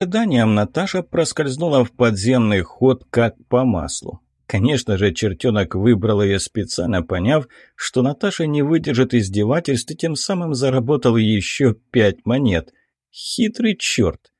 ожиданиям Наташа проскользнула в подземный ход как по маслу. Конечно же, чертенок выбрал ее специально, поняв, что Наташа не выдержит издевательств и тем самым заработал еще пять монет. Хитрый черт!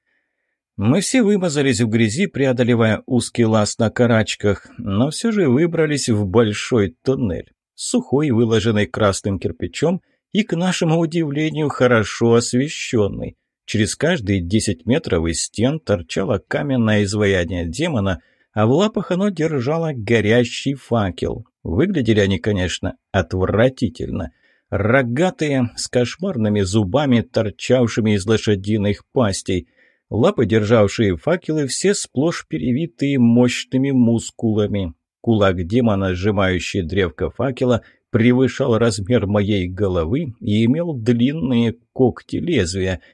Мы все вымазались в грязи, преодолевая узкий лаз на карачках, но все же выбрались в большой туннель, сухой, выложенный красным кирпичом и, к нашему удивлению, хорошо освещенный. Через каждые десять метров из стен торчало каменное изваяние демона – а в лапах оно держало горящий факел. Выглядели они, конечно, отвратительно. Рогатые, с кошмарными зубами, торчавшими из лошадиных пастей. Лапы, державшие факелы, все сплошь перевитые мощными мускулами. Кулак демона, сжимающий древко факела, превышал размер моей головы и имел длинные когти лезвия —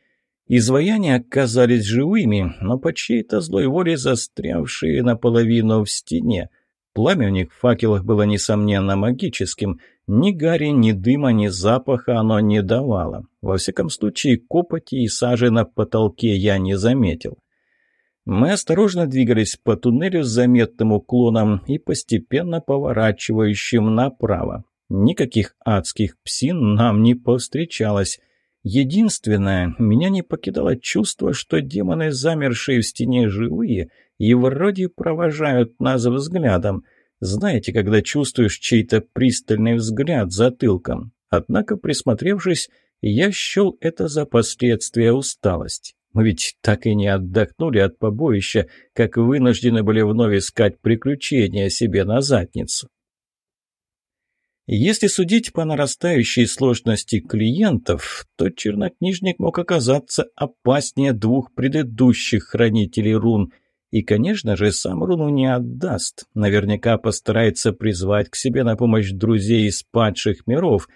Изваяния оказались живыми, но по чьей-то злой воле застрявшие наполовину в стене. Пламя у них в факелах было, несомненно, магическим. Ни гари, ни дыма, ни запаха оно не давало. Во всяком случае, копоти и сажи на потолке я не заметил. Мы осторожно двигались по туннелю с заметным уклоном и постепенно поворачивающим направо. Никаких адских псин нам не повстречалось — Единственное, меня не покидало чувство, что демоны, замершие в стене, живые и вроде провожают нас взглядом. Знаете, когда чувствуешь чей-то пристальный взгляд затылком. Однако, присмотревшись, я счел это за последствия усталости. Мы ведь так и не отдохнули от побоища, как вынуждены были вновь искать приключения себе на задницу. Если судить по нарастающей сложности клиентов, то чернокнижник мог оказаться опаснее двух предыдущих хранителей рун. И, конечно же, сам руну не отдаст. Наверняка постарается призвать к себе на помощь друзей из падших миров.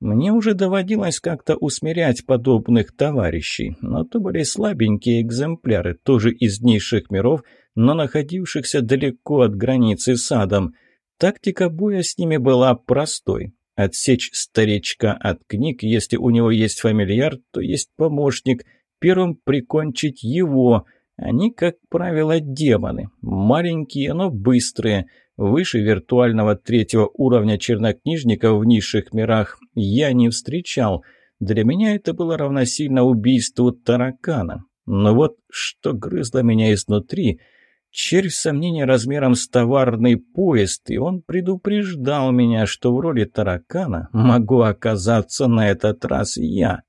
Мне уже доводилось как-то усмирять подобных товарищей, но то были слабенькие экземпляры, тоже из низших миров, но находившихся далеко от границы с адом – Тактика боя с ними была простой. Отсечь старичка от книг, если у него есть фамильяр, то есть помощник. Первым прикончить его. Они, как правило, демоны. Маленькие, но быстрые. Выше виртуального третьего уровня чернокнижника в низших мирах я не встречал. Для меня это было равносильно убийству таракана. Но вот что грызло меня изнутри – Червь сомнения размером с товарный поезд, и он предупреждал меня, что в роли таракана могу оказаться на этот раз я.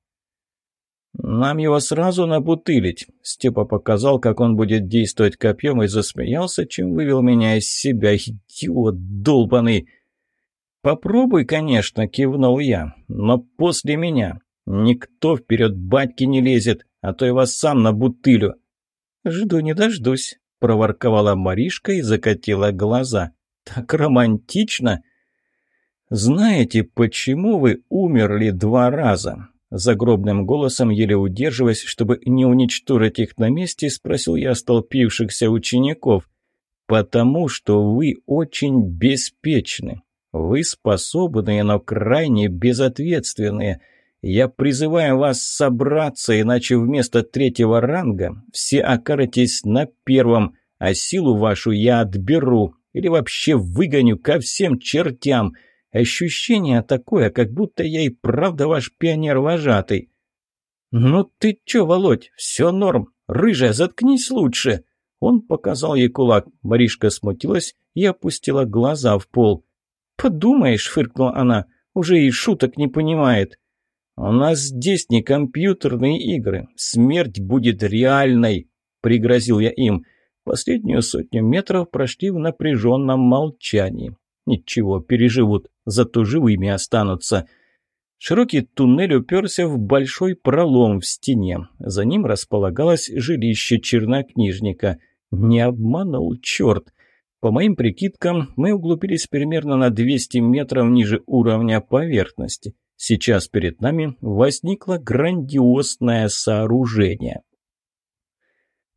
«Нам его сразу набутылить», — Степа показал, как он будет действовать копьем, и засмеялся, чем вывел меня из себя. «Идиот долбанный!» «Попробуй, конечно», — кивнул я, — «но после меня. Никто вперед батьки не лезет, а то я вас сам набутылю». «Жду не дождусь», проворковала Маришка и закатила глаза. «Так романтично!» «Знаете, почему вы умерли два раза?» Загробным голосом, еле удерживаясь, чтобы не уничтожить их на месте, спросил я столпившихся учеников. «Потому что вы очень беспечны. Вы способные, но крайне безответственные. Я призываю вас собраться, иначе вместо третьего ранга все окажетесь на первом, а силу вашу я отберу или вообще выгоню ко всем чертям. Ощущение такое, как будто я и правда ваш пионер-вожатый. «Ну ты чё, Володь, все норм. Рыжая, заткнись лучше!» Он показал ей кулак. Маришка смутилась и опустила глаза в пол. «Подумаешь», — фыркнула она, — «уже и шуток не понимает». «У нас здесь не компьютерные игры. Смерть будет реальной», — пригрозил я им. Последнюю сотню метров прошли в напряженном молчании. Ничего, переживут, зато живыми останутся. Широкий туннель уперся в большой пролом в стене. За ним располагалось жилище чернокнижника. Не обманул черт. По моим прикидкам, мы углубились примерно на 200 метров ниже уровня поверхности. Сейчас перед нами возникло грандиозное сооружение.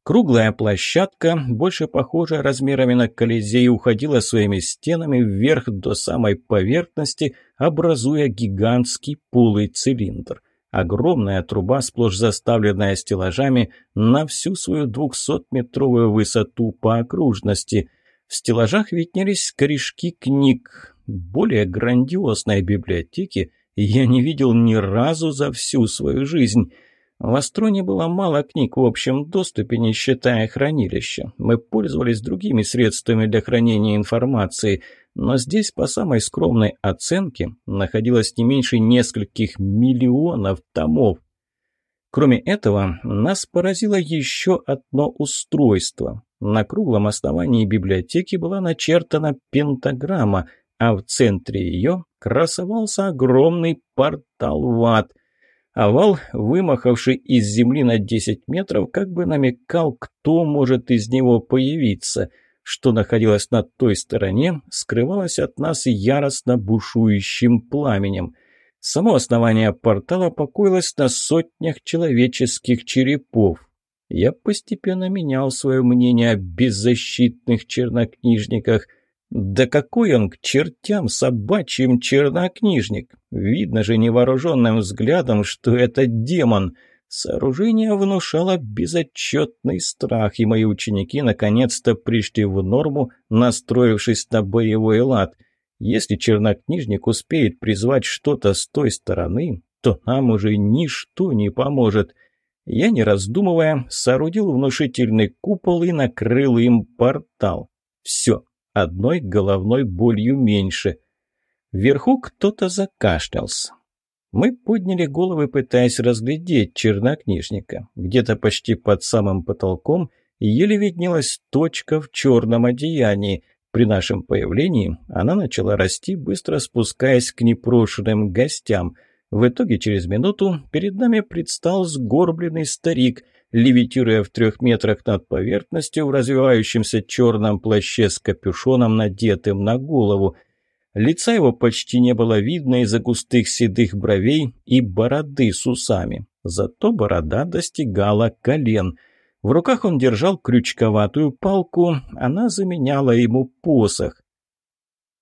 Круглая площадка, больше похожая размерами на Колизей, уходила своими стенами вверх до самой поверхности, образуя гигантский полый цилиндр. Огромная труба, сплошь заставленная стеллажами, на всю свою двухсотметровую высоту по окружности. В стеллажах виднелись корешки книг. Более грандиозной библиотеки я не видел ни разу за всю свою жизнь. В Астроне было мало книг в общем доступе, не считая хранилища. Мы пользовались другими средствами для хранения информации, но здесь, по самой скромной оценке, находилось не меньше нескольких миллионов томов. Кроме этого, нас поразило еще одно устройство. На круглом основании библиотеки была начертана пентаграмма, а в центре ее красовался огромный портал в ад – Овал, вымахавший из земли на 10 метров, как бы намекал, кто может из него появиться. Что находилось на той стороне, скрывалось от нас яростно бушующим пламенем. Само основание портала покоилось на сотнях человеческих черепов. Я постепенно менял свое мнение о беззащитных чернокнижниках. Да какой он к чертям собачьим чернокнижник! Видно же невооруженным взглядом, что это демон. Сооружение внушало безотчетный страх, и мои ученики наконец-то пришли в норму, настроившись на боевой лад. Если чернокнижник успеет призвать что-то с той стороны, то нам уже ничто не поможет. Я, не раздумывая, соорудил внушительный купол и накрыл им портал. Все, одной головной болью меньше. Вверху кто-то закашлялся. Мы подняли головы, пытаясь разглядеть чернокнижника. Где-то почти под самым потолком еле виднелась точка в черном одеянии. При нашем появлении она начала расти, быстро спускаясь к непрошенным гостям. В итоге через минуту перед нами предстал сгорбленный старик – левитируя в трех метрах над поверхностью в развивающемся черном плаще с капюшоном, надетым на голову. Лица его почти не было видно из-за густых седых бровей и бороды с усами. Зато борода достигала колен. В руках он держал крючковатую палку, она заменяла ему посох.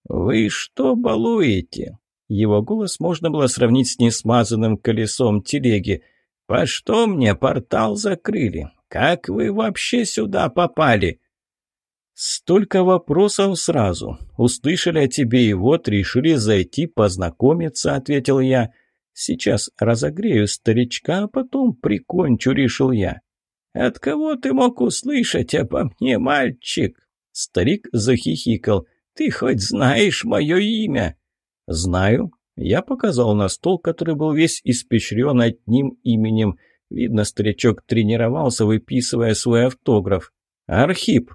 «Вы что балуете?» Его голос можно было сравнить с несмазанным колесом телеги – «По что мне портал закрыли? Как вы вообще сюда попали?» «Столько вопросов сразу. Услышали о тебе и вот решили зайти познакомиться», — ответил я. «Сейчас разогрею старичка, а потом прикончу», — решил я. «От кого ты мог услышать обо мне, мальчик?» Старик захихикал. «Ты хоть знаешь мое имя?» «Знаю. Я показал на стол, который был весь испещрен одним именем. Видно, старичок тренировался, выписывая свой автограф. «Архип!»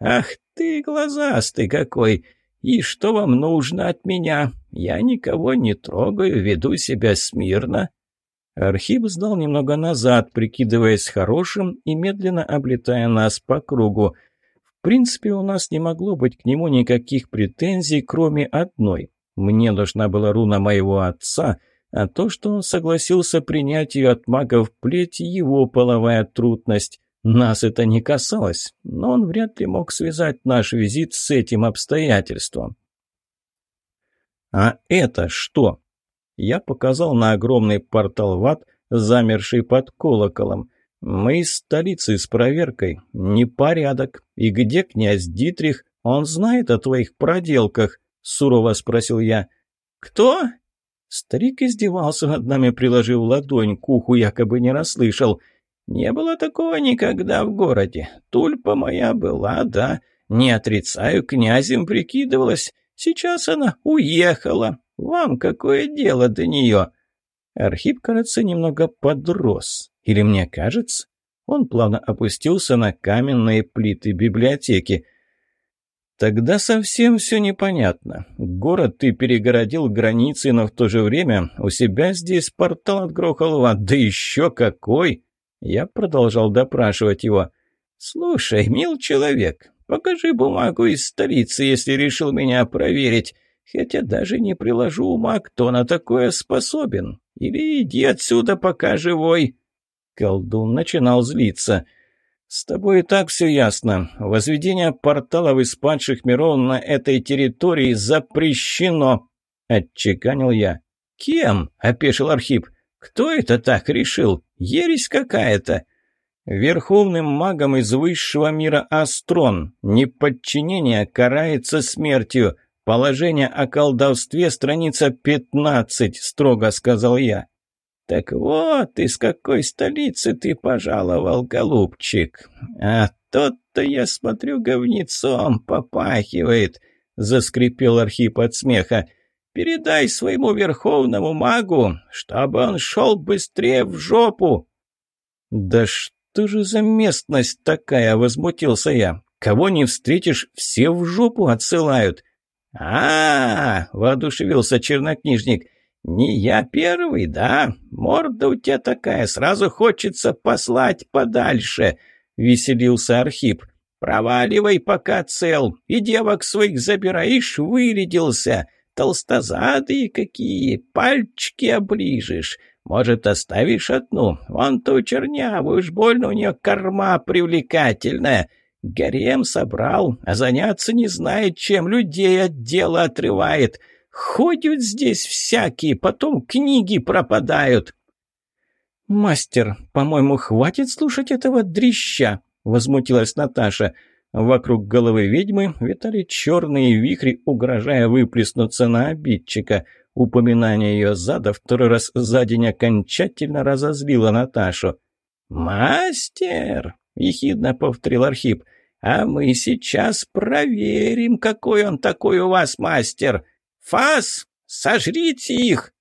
«Ах ты, глазастый какой! И что вам нужно от меня? Я никого не трогаю, веду себя смирно». Архип сдал немного назад, прикидываясь хорошим и медленно облетая нас по кругу. В принципе, у нас не могло быть к нему никаких претензий, кроме одной. Мне нужна была руна моего отца, а то, что он согласился принять ее от магов плеть, его половая трудность. Нас это не касалось, но он вряд ли мог связать наш визит с этим обстоятельством. «А это что?» Я показал на огромный портал в ад, замерший под колоколом. «Мы из столицы с проверкой. Непорядок. И где князь Дитрих? Он знает о твоих проделках сурово спросил я. «Кто?» Старик издевался над нами, приложив ладонь к уху, якобы не расслышал. «Не было такого никогда в городе. Тульпа моя была, да. Не отрицаю, князем прикидывалась. Сейчас она уехала. Вам какое дело до нее?» Архип, кажется, немного подрос. Или мне кажется? Он плавно опустился на каменные плиты библиотеки. Тогда совсем все непонятно. Город ты перегородил границы, но в то же время у себя здесь портал отгрохал в ад. Да еще какой! Я продолжал допрашивать его. «Слушай, мил человек, покажи бумагу из столицы, если решил меня проверить. Хотя даже не приложу ума, кто на такое способен. Или иди отсюда, пока живой». Колдун начинал злиться. «С тобой и так все ясно. Возведение порталов из падших миров на этой территории запрещено», — отчеканил я. «Кем?» — опешил Архип. Кто это так решил? Ересь какая-то!» Верховным магом из высшего мира Астрон. Неподчинение карается смертью. Положение о колдовстве, страница 15, строго сказал я. «Так вот, из какой столицы ты пожаловал, голубчик? А тот-то, я смотрю, говнецом попахивает», — заскрипел Архип от смеха. «Передай своему верховному магу, чтобы он шел быстрее в жопу». «Да что же за местность такая?» — возмутился я. «Кого не встретишь, все в жопу отсылают». «А-а-а!» — воодушевился чернокнижник. «Не я первый, да? Морда у тебя такая, сразу хочется послать подальше», — веселился Архип. «Проваливай, пока цел, и девок своих забираешь, вырядился. Толстозадые какие, пальчики оближешь. Может, оставишь одну? Вон ту чернявую, уж больно у нее корма привлекательная. Гарем собрал, а заняться не знает чем, людей от дела отрывает». Ходят здесь всякие, потом книги пропадают». «Мастер, по-моему, хватит слушать этого дрища», — возмутилась Наташа. Вокруг головы ведьмы витали черные вихри, угрожая выплеснуться на обидчика. Упоминание ее зада второй раз за день окончательно разозлило Наташу. «Мастер!» — ехидно повторил Архип. «А мы сейчас проверим, какой он такой у вас мастер!» «Фас! Сожрите их!»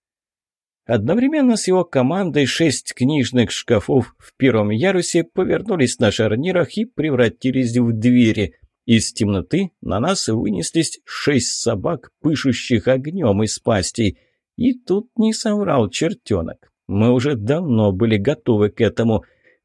Одновременно с его командой шесть книжных шкафов в первом ярусе повернулись на шарнирах и превратились в двери. Из темноты на нас вынеслись шесть собак, пышущих огнем из пастей. И тут не соврал чертенок. Мы уже давно были готовы к этому.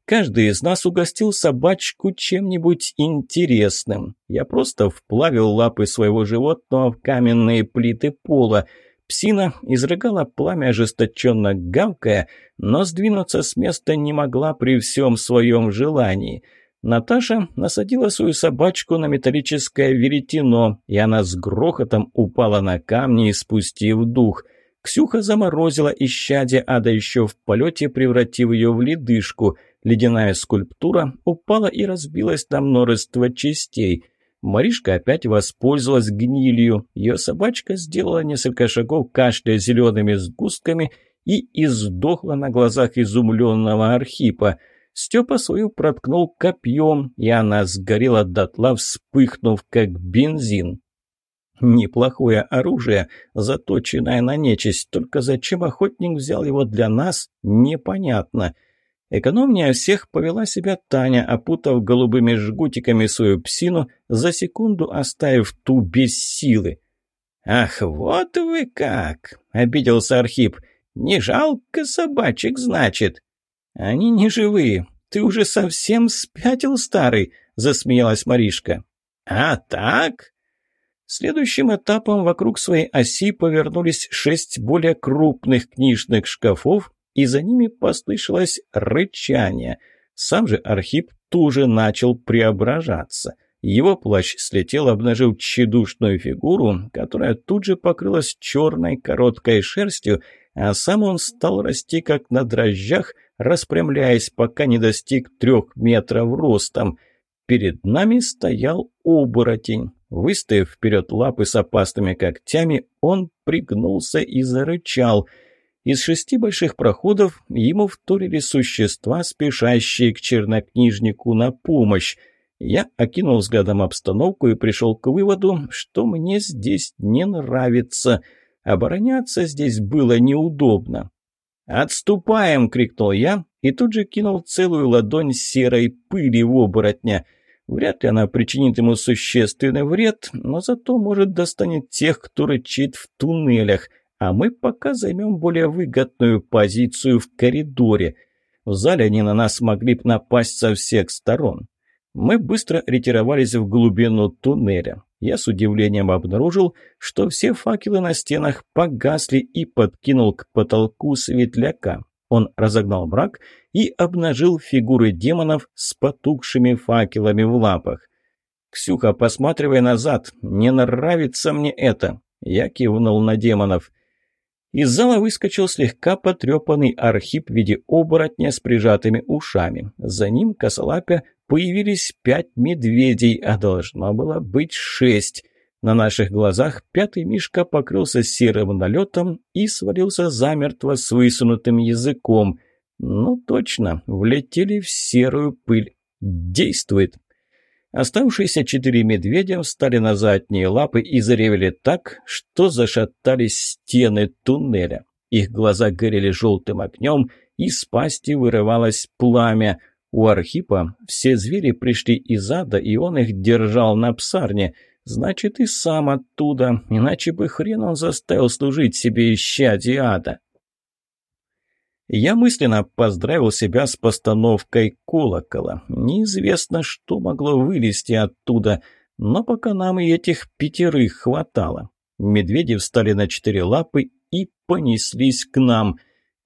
Каждый из нас угостил собачку чем-нибудь интересным. Я просто вплавил лапы своего животного в каменные плиты пола. Псина изрыгала пламя ожесточенно гавкая, но сдвинуться с места не могла при всем своем желании. Наташа насадила свою собачку на металлическое веретено, и она с грохотом упала на камни, испустив дух. Ксюха заморозила исчадие ада еще в полете, превратив ее в ледышку — Ледяная скульптура упала и разбилась на множество частей. Маришка опять воспользовалась гнилью. Ее собачка сделала несколько шагов, кашляя зелеными сгустками, и издохла на глазах изумленного Архипа. Степа свою проткнул копьем, и она сгорела дотла, вспыхнув, как бензин. Неплохое оружие, заточенное на нечисть, только зачем охотник взял его для нас, непонятно. — Экономнее всех повела себя Таня, опутав голубыми жгутиками свою псину, за секунду оставив ту без силы. «Ах, вот вы как!» — обиделся Архип. «Не жалко собачек, значит?» «Они не живые. Ты уже совсем спятил, старый!» — засмеялась Маришка. «А так?» Следующим этапом вокруг своей оси повернулись шесть более крупных книжных шкафов, и за ними послышалось рычание. Сам же Архип тоже начал преображаться. Его плащ слетел, обнажив тщедушную фигуру, которая тут же покрылась черной короткой шерстью, а сам он стал расти как на дрожжах, распрямляясь, пока не достиг трех метров ростом. Перед нами стоял оборотень. Выставив вперед лапы с опасными когтями, он пригнулся и зарычал — из шести больших проходов ему вторили существа, спешащие к чернокнижнику на помощь. Я окинул взглядом обстановку и пришел к выводу, что мне здесь не нравится. Обороняться здесь было неудобно. «Отступаем!» — крикнул я и тут же кинул целую ладонь серой пыли в оборотня. Вряд ли она причинит ему существенный вред, но зато, может, достанет тех, кто рычит в туннелях а мы пока займем более выгодную позицию в коридоре. В зале они на нас могли бы напасть со всех сторон. Мы быстро ретировались в глубину туннеля. Я с удивлением обнаружил, что все факелы на стенах погасли и подкинул к потолку светляка. Он разогнал мрак и обнажил фигуры демонов с потухшими факелами в лапах. «Ксюха, посматривай назад, не нравится мне это!» Я кивнул на демонов. Из зала выскочил слегка потрепанный архип в виде оборотня с прижатыми ушами. За ним, косолапя, появились пять медведей, а должно было быть шесть. На наших глазах пятый мишка покрылся серым налетом и свалился замертво с высунутым языком. Ну точно, влетели в серую пыль. Действует. Оставшиеся четыре медведя встали на задние лапы и заревели так, что зашатались стены туннеля. Их глаза горели желтым огнем, из пасти вырывалось пламя. У Архипа все звери пришли из ада, и он их держал на псарне. Значит, и сам оттуда, иначе бы хрен он заставил служить себе исчадие ада. Я мысленно поздравил себя с постановкой колокола. Неизвестно, что могло вылезти оттуда, но пока нам и этих пятерых хватало. Медведи встали на четыре лапы и понеслись к нам.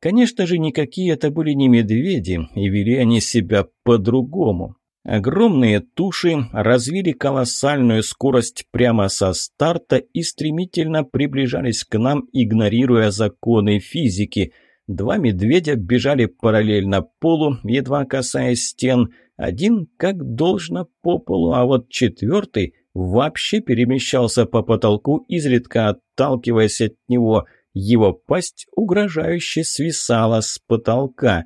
Конечно же, никакие это были не медведи, и вели они себя по-другому. Огромные туши развили колоссальную скорость прямо со старта и стремительно приближались к нам, игнорируя законы физики – Два медведя бежали параллельно полу, едва касаясь стен. Один, как должно, по полу, а вот четвертый вообще перемещался по потолку, изредка отталкиваясь от него. Его пасть угрожающе свисала с потолка.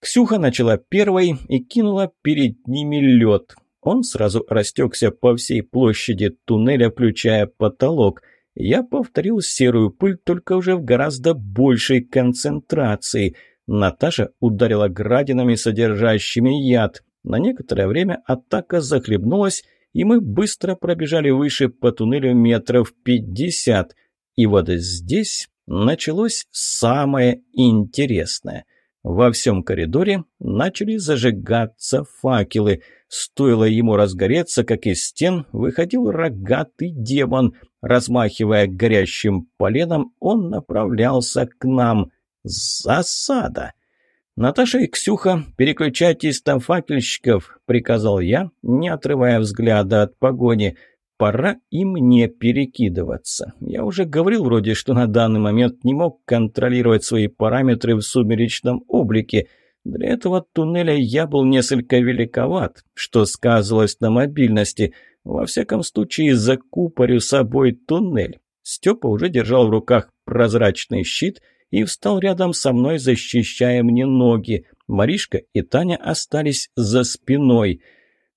Ксюха начала первой и кинула перед ними лед. Он сразу растекся по всей площади туннеля, включая потолок – я повторил серую пыль, только уже в гораздо большей концентрации. Наташа ударила градинами, содержащими яд. На некоторое время атака захлебнулась, и мы быстро пробежали выше по туннелю метров пятьдесят. И вот здесь началось самое интересное. Во всем коридоре начали зажигаться факелы. Стоило ему разгореться, как из стен выходил рогатый демон. Размахивая горящим поленом, он направлялся к нам. Засада! «Наташа и Ксюха, переключайтесь там факельщиков», — приказал я, не отрывая взгляда от погони. «Пора и мне перекидываться. Я уже говорил вроде, что на данный момент не мог контролировать свои параметры в сумеречном облике». Для этого туннеля я был несколько великоват, что сказывалось на мобильности. Во всяком случае, закупорю собой туннель. Степа уже держал в руках прозрачный щит и встал рядом со мной, защищая мне ноги. Маришка и Таня остались за спиной.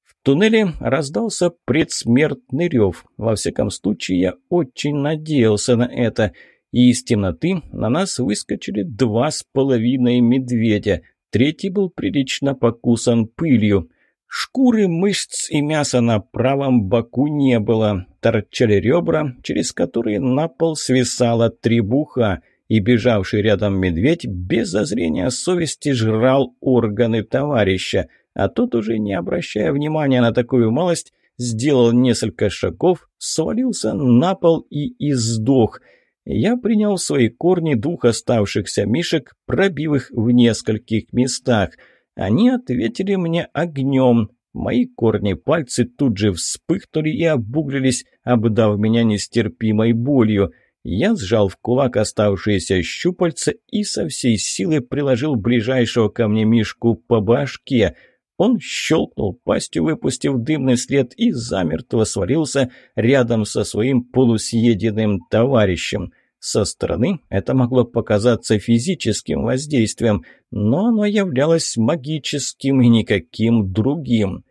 В туннеле раздался предсмертный рев. Во всяком случае, я очень надеялся на это. И из темноты на нас выскочили два с половиной медведя – Третий был прилично покусан пылью. Шкуры, мышц и мяса на правом боку не было. Торчали ребра, через которые на пол свисала требуха, и бежавший рядом медведь без зазрения совести жрал органы товарища, а тот, уже не обращая внимания на такую малость, сделал несколько шагов, свалился на пол и издох – я принял в свои корни двух оставшихся мишек, пробив их в нескольких местах. Они ответили мне огнем. Мои корни пальцы тут же вспыхнули и обуглились, обдав меня нестерпимой болью. Я сжал в кулак оставшиеся щупальца и со всей силы приложил ближайшего ко мне мишку по башке. Он щелкнул пастью, выпустив дымный след, и замертво свалился рядом со своим полусъеденным товарищем. Со стороны это могло показаться физическим воздействием, но оно являлось магическим и никаким другим.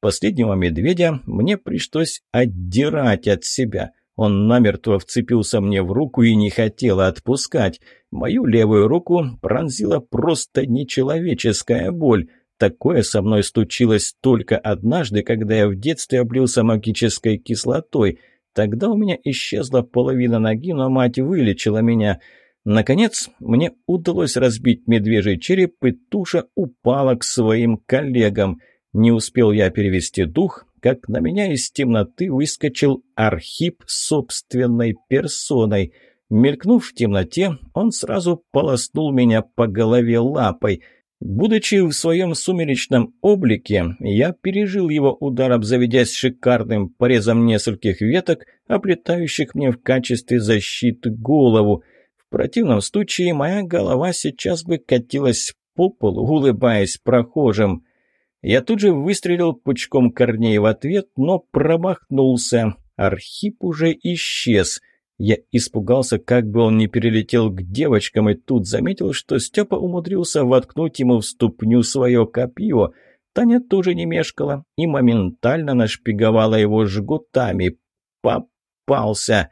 Последнего медведя мне пришлось отдирать от себя. Он намертво вцепился мне в руку и не хотел отпускать. Мою левую руку пронзила просто нечеловеческая боль. Такое со мной случилось только однажды, когда я в детстве облился магической кислотой. Тогда у меня исчезла половина ноги, но мать вылечила меня. Наконец, мне удалось разбить медвежий череп, и туша упала к своим коллегам. Не успел я перевести дух, как на меня из темноты выскочил Архип собственной персоной. Мелькнув в темноте, он сразу полоснул меня по голове лапой — Будучи в своем сумеречном облике, я пережил его удар, обзаведясь шикарным порезом нескольких веток, оплетающих мне в качестве защиты голову. В противном случае моя голова сейчас бы катилась по полу, улыбаясь прохожим. Я тут же выстрелил пучком корней в ответ, но промахнулся. Архип уже исчез. Я испугался, как бы он не перелетел к девочкам, и тут заметил, что Степа умудрился воткнуть ему в ступню свое копье. Таня тоже не мешкала и моментально нашпиговала его жгутами. Попался!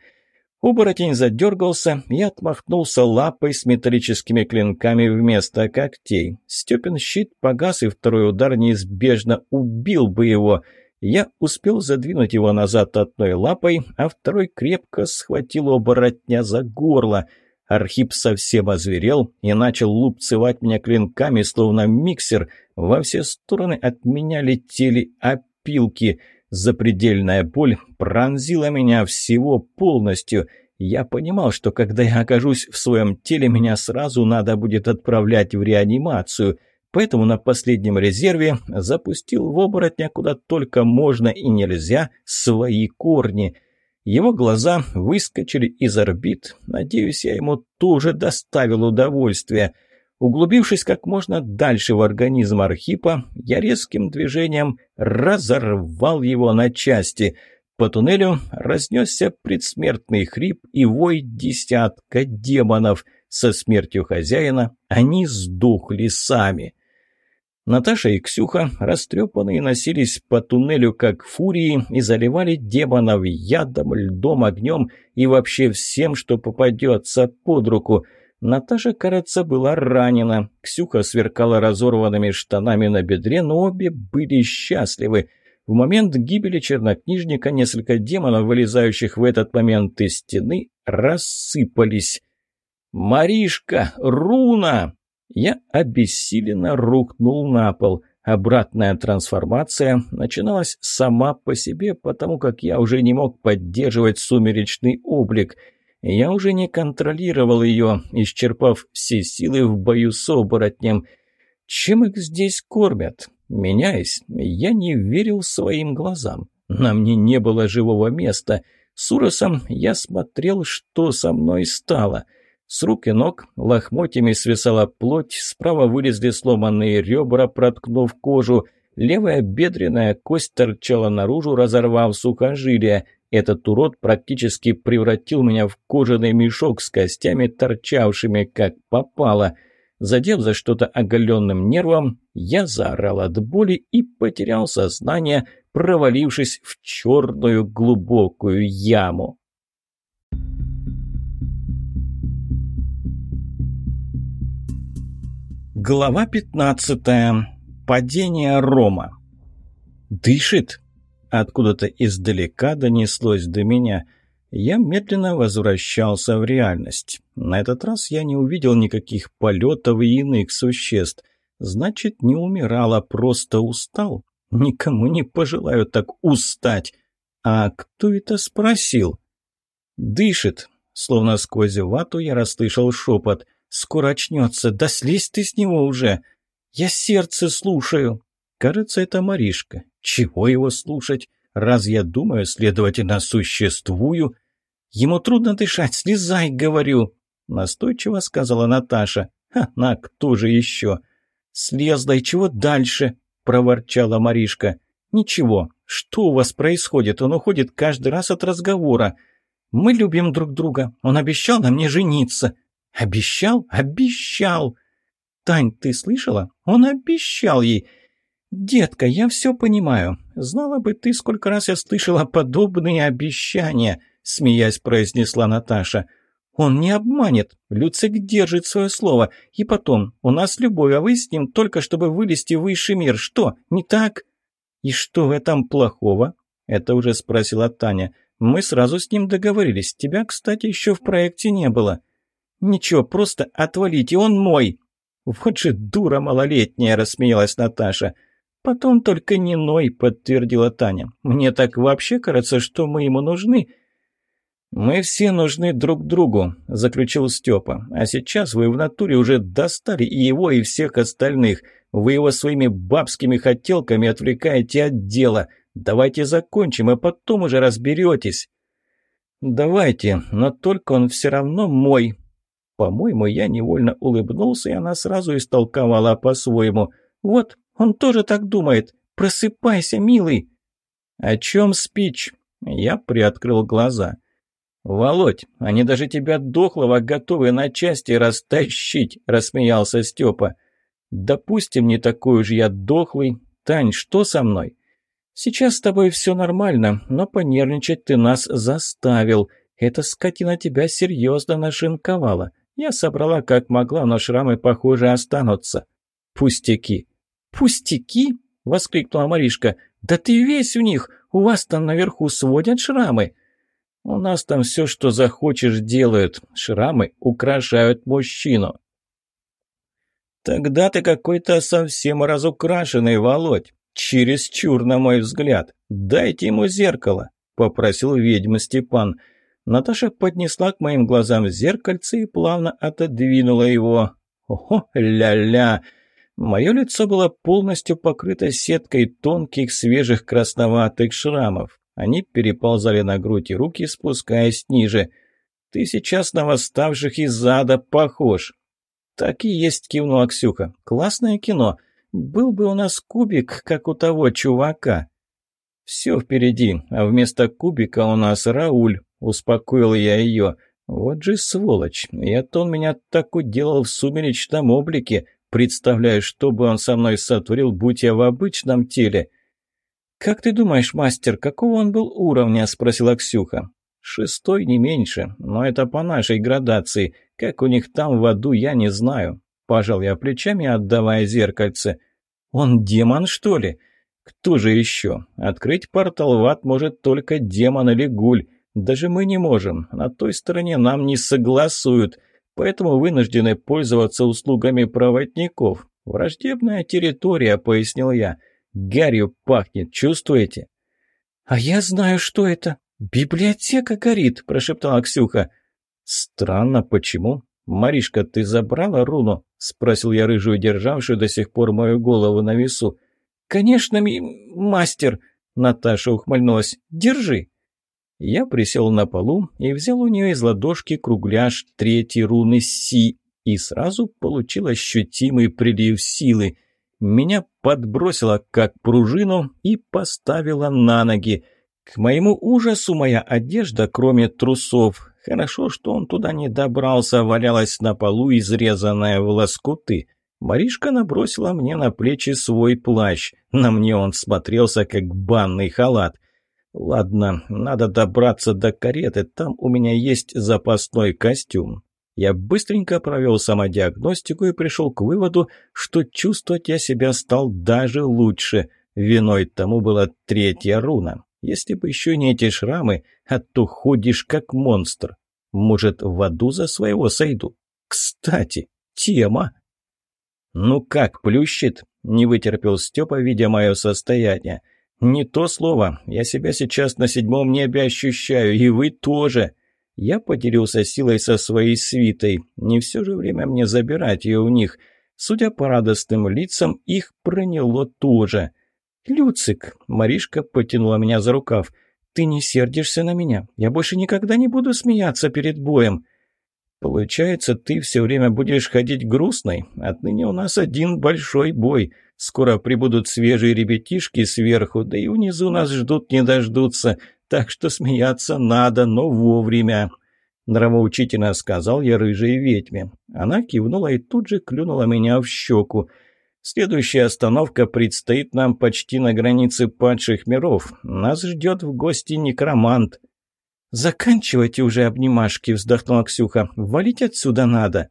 Оборотень задергался и отмахнулся лапой с металлическими клинками вместо когтей. Степин щит погас, и второй удар неизбежно убил бы его. Я успел задвинуть его назад одной лапой, а второй крепко схватил оборотня за горло. Архип совсем озверел и начал лупцевать меня клинками, словно миксер. Во все стороны от меня летели опилки — Запредельная боль пронзила меня всего полностью. Я понимал, что когда я окажусь в своем теле, меня сразу надо будет отправлять в реанимацию. Поэтому на последнем резерве запустил в оборотня куда только можно и нельзя свои корни. Его глаза выскочили из орбит. Надеюсь, я ему тоже доставил удовольствие. Углубившись как можно дальше в организм Архипа, я резким движением разорвал его на части. По туннелю разнесся предсмертный хрип и вой десятка демонов. Со смертью хозяина они сдохли сами. Наташа и Ксюха, растрепанные, носились по туннелю как фурии и заливали демонов ядом, льдом, огнем и вообще всем, что попадется под руку – Наташа, кажется, была ранена. Ксюха сверкала разорванными штанами на бедре, но обе были счастливы. В момент гибели чернокнижника несколько демонов, вылезающих в этот момент из стены, рассыпались. «Маришка! Руна!» Я обессиленно рухнул на пол. Обратная трансформация начиналась сама по себе, потому как я уже не мог поддерживать сумеречный облик – я уже не контролировал ее, исчерпав все силы в бою с оборотнем. Чем их здесь кормят? Меняясь, я не верил своим глазам. На мне не было живого места. С ужасом я смотрел, что со мной стало. С рук и ног лохмотьями свисала плоть, справа вылезли сломанные ребра, проткнув кожу. Левая бедренная кость торчала наружу, разорвав сухожилие. Этот урод практически превратил меня в кожаный мешок с костями, торчавшими как попало. Задев за что-то оголенным нервом, я заорал от боли и потерял сознание, провалившись в черную глубокую яму. Глава пятнадцатая. Падение Рома. «Дышит?» Откуда-то издалека донеслось до меня. Я медленно возвращался в реальность. На этот раз я не увидел никаких полетов и иных существ. Значит, не умирал, а просто устал. Никому не пожелаю так устать. А кто это спросил? «Дышит». Словно сквозь вату я расслышал шепот. «Скоро очнется. Да слезь ты с него уже!» «Я сердце слушаю!» Кажется, это Маришка. Чего его слушать? Раз я думаю, следовательно, существую. Ему трудно дышать, слезай, говорю. Настойчиво сказала Наташа. На, кто же еще? Слезла, и чего дальше? Проворчала Маришка. Ничего, что у вас происходит? Он уходит каждый раз от разговора. Мы любим друг друга. Он обещал на мне жениться. Обещал? Обещал. Тань, ты слышала? Он обещал ей. «Детка, я все понимаю. Знала бы ты, сколько раз я слышала подобные обещания», — смеясь произнесла Наташа. «Он не обманет. Люцик держит свое слово. И потом, у нас любовь, а вы с ним только чтобы вылезти в высший мир. Что, не так?» «И что в этом плохого?» — это уже спросила Таня. «Мы сразу с ним договорились. Тебя, кстати, еще в проекте не было». «Ничего, просто отвалите, он мой!» «Вот же дура малолетняя!» — рассмеялась Наташа. «Потом только не ной», — подтвердила Таня. «Мне так вообще кажется, что мы ему нужны». «Мы все нужны друг другу», — заключил Степа. «А сейчас вы в натуре уже достали и его, и всех остальных. Вы его своими бабскими хотелками отвлекаете от дела. Давайте закончим, а потом уже разберетесь». «Давайте, но только он все равно мой». По-моему, я невольно улыбнулся, и она сразу истолковала по-своему. «Вот, он тоже так думает. Просыпайся, милый!» «О чем спич?» Я приоткрыл глаза. «Володь, они даже тебя дохлого готовы на части растащить!» – рассмеялся Степа. «Допустим, не такой уж я дохлый. Тань, что со мной?» «Сейчас с тобой все нормально, но понервничать ты нас заставил. Эта скотина тебя серьезно нашинковала. Я собрала как могла, но шрамы, похоже, останутся». «Пустяки». «Пустяки?» – воскликнула Маришка. «Да ты весь в них! У вас там наверху сводят шрамы!» «У нас там все, что захочешь, делают. Шрамы украшают мужчину». «Тогда ты какой-то совсем разукрашенный, Володь. Чересчур, на мой взгляд. Дайте ему зеркало», — попросил ведьма Степан. Наташа поднесла к моим глазам зеркальце и плавно отодвинула его. «Ого, ля-ля!» Мое лицо было полностью покрыто сеткой тонких, свежих красноватых шрамов. Они переползали на грудь и руки, спускаясь ниже. «Ты сейчас на восставших из ада похож!» «Так и есть», — кивнула Ксюха. «Классное кино. Был бы у нас кубик, как у того чувака». «Все впереди, а вместо кубика у нас Рауль», — успокоил я ее. «Вот же сволочь! И это он меня так уделал в сумеречном облике. Представляю, что бы он со мной сотворил, будь я в обычном теле». «Как ты думаешь, мастер, какого он был уровня?» – спросила Ксюха. «Шестой, не меньше, но это по нашей градации. Как у них там в аду, я не знаю». Пожал я плечами, отдавая зеркальце. «Он демон, что ли?» «Кто же еще? Открыть портал в ад может только демон или гуль. Даже мы не можем. На той стороне нам не согласуют, поэтому вынуждены пользоваться услугами проводников. Враждебная территория», — пояснил я. Гарью пахнет, чувствуете?» «А я знаю, что это. Библиотека горит», – прошептала Ксюха. «Странно, почему? Маришка, ты забрала руну?» – спросил я рыжую, державшую до сих пор мою голову на весу. «Конечно, ми... мастер!» – Наташа ухмыльнулась. «Держи!» Я присел на полу и взял у нее из ладошки кругляш третьей руны Си и сразу получил ощутимый прилив силы – меня подбросило как пружину и поставило на ноги. К моему ужасу моя одежда, кроме трусов, хорошо, что он туда не добрался, валялась на полу, изрезанная в лоскуты. Маришка набросила мне на плечи свой плащ. На мне он смотрелся, как банный халат. Ладно, надо добраться до кареты, там у меня есть запасной костюм. Я быстренько провел самодиагностику и пришел к выводу, что чувствовать я себя стал даже лучше. Виной тому была третья руна. Если бы еще не эти шрамы, а то ходишь как монстр. Может, в аду за своего сойду? Кстати, тема. «Ну как, плющит?» – не вытерпел Степа, видя мое состояние. «Не то слово. Я себя сейчас на седьмом небе ощущаю, и вы тоже. Я поделился силой со своей свитой. Не все же время мне забирать ее у них. Судя по радостным лицам, их проняло тоже. «Люцик!» — Маришка потянула меня за рукав. «Ты не сердишься на меня? Я больше никогда не буду смеяться перед боем». «Получается, ты все время будешь ходить грустной? Отныне у нас один большой бой. Скоро прибудут свежие ребятишки сверху, да и внизу нас ждут не дождутся так что смеяться надо, но вовремя». Нравоучительно сказал я рыжей ведьме. Она кивнула и тут же клюнула меня в щеку. Следующая остановка предстоит нам почти на границе падших миров. Нас ждет в гости некромант. «Заканчивайте уже обнимашки», — вздохнула Ксюха. «Валить отсюда надо».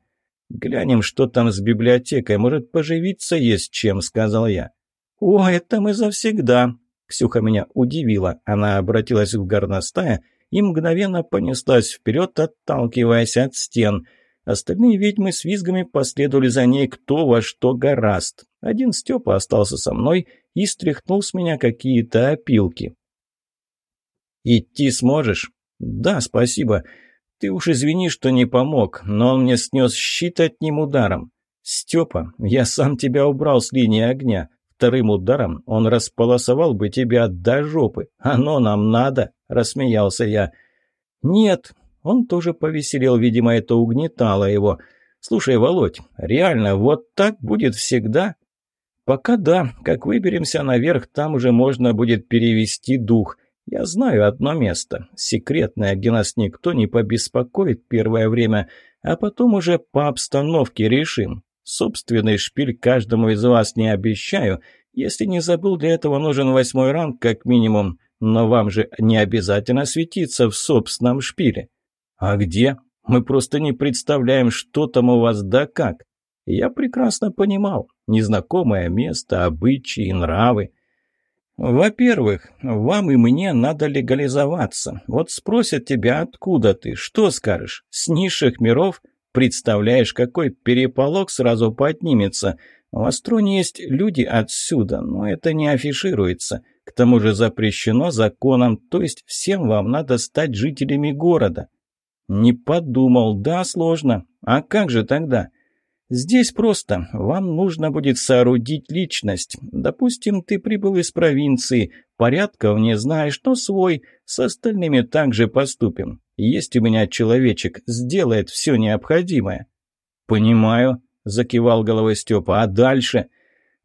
«Глянем, что там с библиотекой. Может, поживиться есть чем», — сказал я. «О, это мы завсегда», Ксюха меня удивила. Она обратилась в горностая и мгновенно понеслась вперед, отталкиваясь от стен. Остальные ведьмы с визгами последовали за ней кто во что гораст. Один Степа остался со мной и стряхнул с меня какие-то опилки. «Идти сможешь?» «Да, спасибо. Ты уж извини, что не помог, но он мне снес щит одним ударом. Степа, я сам тебя убрал с линии огня. Вторым ударом он располосовал бы тебя до жопы. Оно нам надо, рассмеялся я. Нет, Он тоже повеселел, видимо, это угнетало его. «Слушай, Володь, реально, вот так будет всегда?» «Пока да. Как выберемся наверх, там уже можно будет перевести дух. Я знаю одно место. Секретное, где нас никто не побеспокоит первое время, а потом уже по обстановке решим. Собственный шпиль каждому из вас не обещаю. Если не забыл, для этого нужен восьмой ранг как минимум. Но вам же не обязательно светиться в собственном шпиле. А где? Мы просто не представляем, что там у вас да как. Я прекрасно понимал. Незнакомое место, обычаи, нравы. Во-первых, вам и мне надо легализоваться. Вот спросят тебя, откуда ты, что скажешь? С низших миров? Представляешь, какой переполох сразу поднимется. В Астроне есть люди отсюда, но это не афишируется. К тому же запрещено законом, то есть всем вам надо стать жителями города. Не подумал, да, сложно. А как же тогда? Здесь просто. Вам нужно будет соорудить личность. Допустим, ты прибыл из провинции, порядков не знаешь, но свой. С остальными также поступим. Есть у меня человечек, сделает все необходимое. Понимаю, закивал головой Степа. А дальше?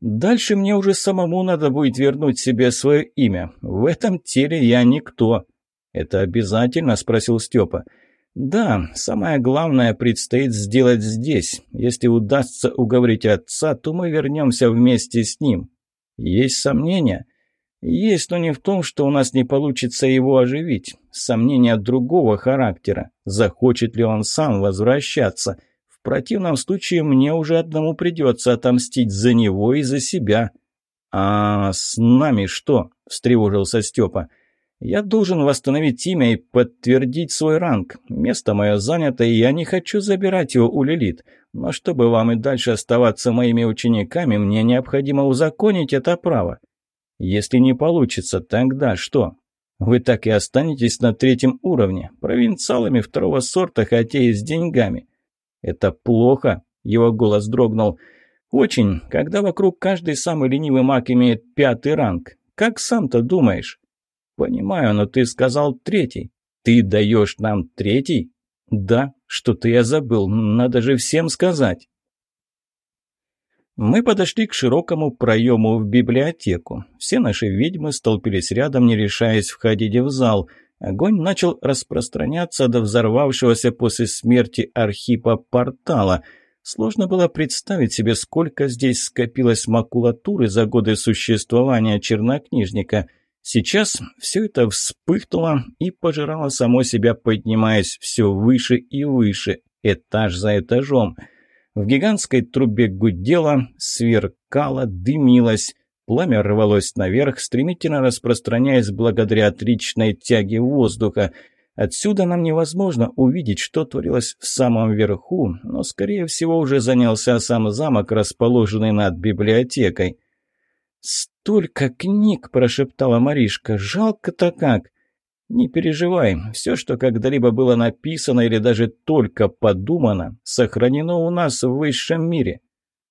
Дальше мне уже самому надо будет вернуть себе свое имя. В этом теле я никто. Это обязательно? спросил Степа. — «Да, самое главное предстоит сделать здесь. Если удастся уговорить отца, то мы вернемся вместе с ним. Есть сомнения?» «Есть, но не в том, что у нас не получится его оживить. Сомнения другого характера. Захочет ли он сам возвращаться? В противном случае мне уже одному придется отомстить за него и за себя». «А с нами что?» – встревожился Степа. – я должен восстановить имя и подтвердить свой ранг. Место мое занято, и я не хочу забирать его у Лилит. Но чтобы вам и дальше оставаться моими учениками, мне необходимо узаконить это право. Если не получится, тогда что? Вы так и останетесь на третьем уровне, провинциалами второго сорта, хотя и с деньгами. Это плохо, его голос дрогнул. Очень, когда вокруг каждый самый ленивый маг имеет пятый ранг. Как сам-то думаешь? «Понимаю, но ты сказал третий. Ты даешь нам третий?» «Да, что-то я забыл. Надо же всем сказать». Мы подошли к широкому проему в библиотеку. Все наши ведьмы столпились рядом, не решаясь входить в зал. Огонь начал распространяться до взорвавшегося после смерти Архипа портала. Сложно было представить себе, сколько здесь скопилось макулатуры за годы существования чернокнижника – Сейчас все это вспыхнуло и пожирало само себя, поднимаясь все выше и выше, этаж за этажом. В гигантской трубе гудело, сверкало, дымилось. Пламя рвалось наверх, стремительно распространяясь благодаря отличной тяге воздуха. Отсюда нам невозможно увидеть, что творилось в самом верху, но, скорее всего, уже занялся сам замок, расположенный над библиотекой. «Столько книг!» – прошептала Маришка. «Жалко-то как!» «Не переживай, все, что когда-либо было написано или даже только подумано, сохранено у нас в высшем мире.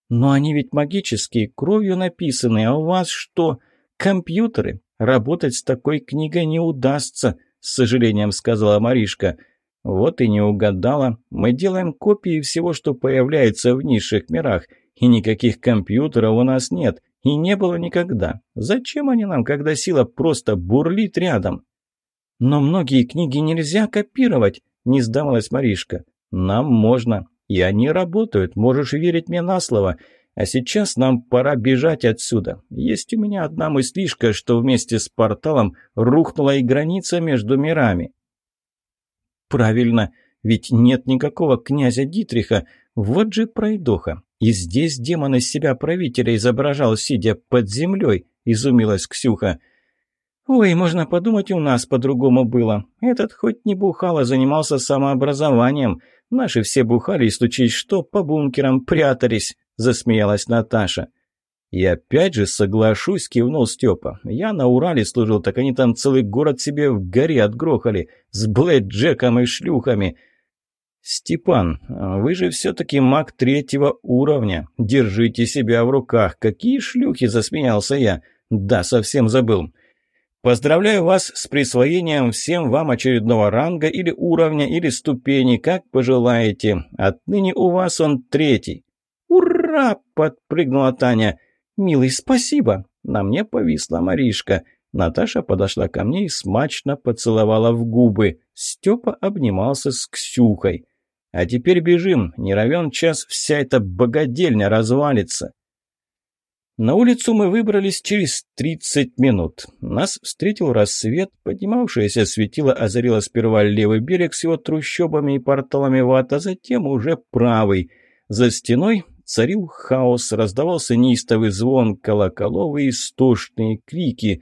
Но они ведь магические, кровью написаны, а у вас что? Компьютеры? Работать с такой книгой не удастся», – с сожалением сказала Маришка. «Вот и не угадала. Мы делаем копии всего, что появляется в низших мирах, и никаких компьютеров у нас нет». И не было никогда. Зачем они нам, когда сила просто бурлит рядом? Но многие книги нельзя копировать, не сдавалась Маришка. Нам можно. И они работают, можешь верить мне на слово. А сейчас нам пора бежать отсюда. Есть у меня одна мыслишка, что вместе с порталом рухнула и граница между мирами. Правильно, ведь нет никакого князя Дитриха. Вот же пройдоха. И здесь демон из себя правителя изображал, сидя под землей, изумилась Ксюха. «Ой, можно подумать, у нас по-другому было. Этот хоть не бухал, а занимался самообразованием. Наши все бухали и, стучись что, по бункерам прятались», – засмеялась Наташа. «И опять же соглашусь», – кивнул Степа. «Я на Урале служил, так они там целый город себе в горе отгрохали, с Блэд Джеком и шлюхами. «Степан, вы же все-таки маг третьего уровня. Держите себя в руках. Какие шлюхи!» – засмеялся я. «Да, совсем забыл. Поздравляю вас с присвоением всем вам очередного ранга или уровня, или ступени, как пожелаете. Отныне у вас он третий». «Ура!» – подпрыгнула Таня. «Милый, спасибо!» На мне повисла Маришка. Наташа подошла ко мне и смачно поцеловала в губы. Степа обнимался с Ксюхой. «А теперь бежим, не равен час вся эта богадельня развалится». На улицу мы выбрались через 30 минут. Нас встретил рассвет, поднимавшееся светило озарило сперва левый берег с его трущобами и порталами ват, а затем уже правый. За стеной царил хаос, раздавался неистовый звон колоколов и истошные крики.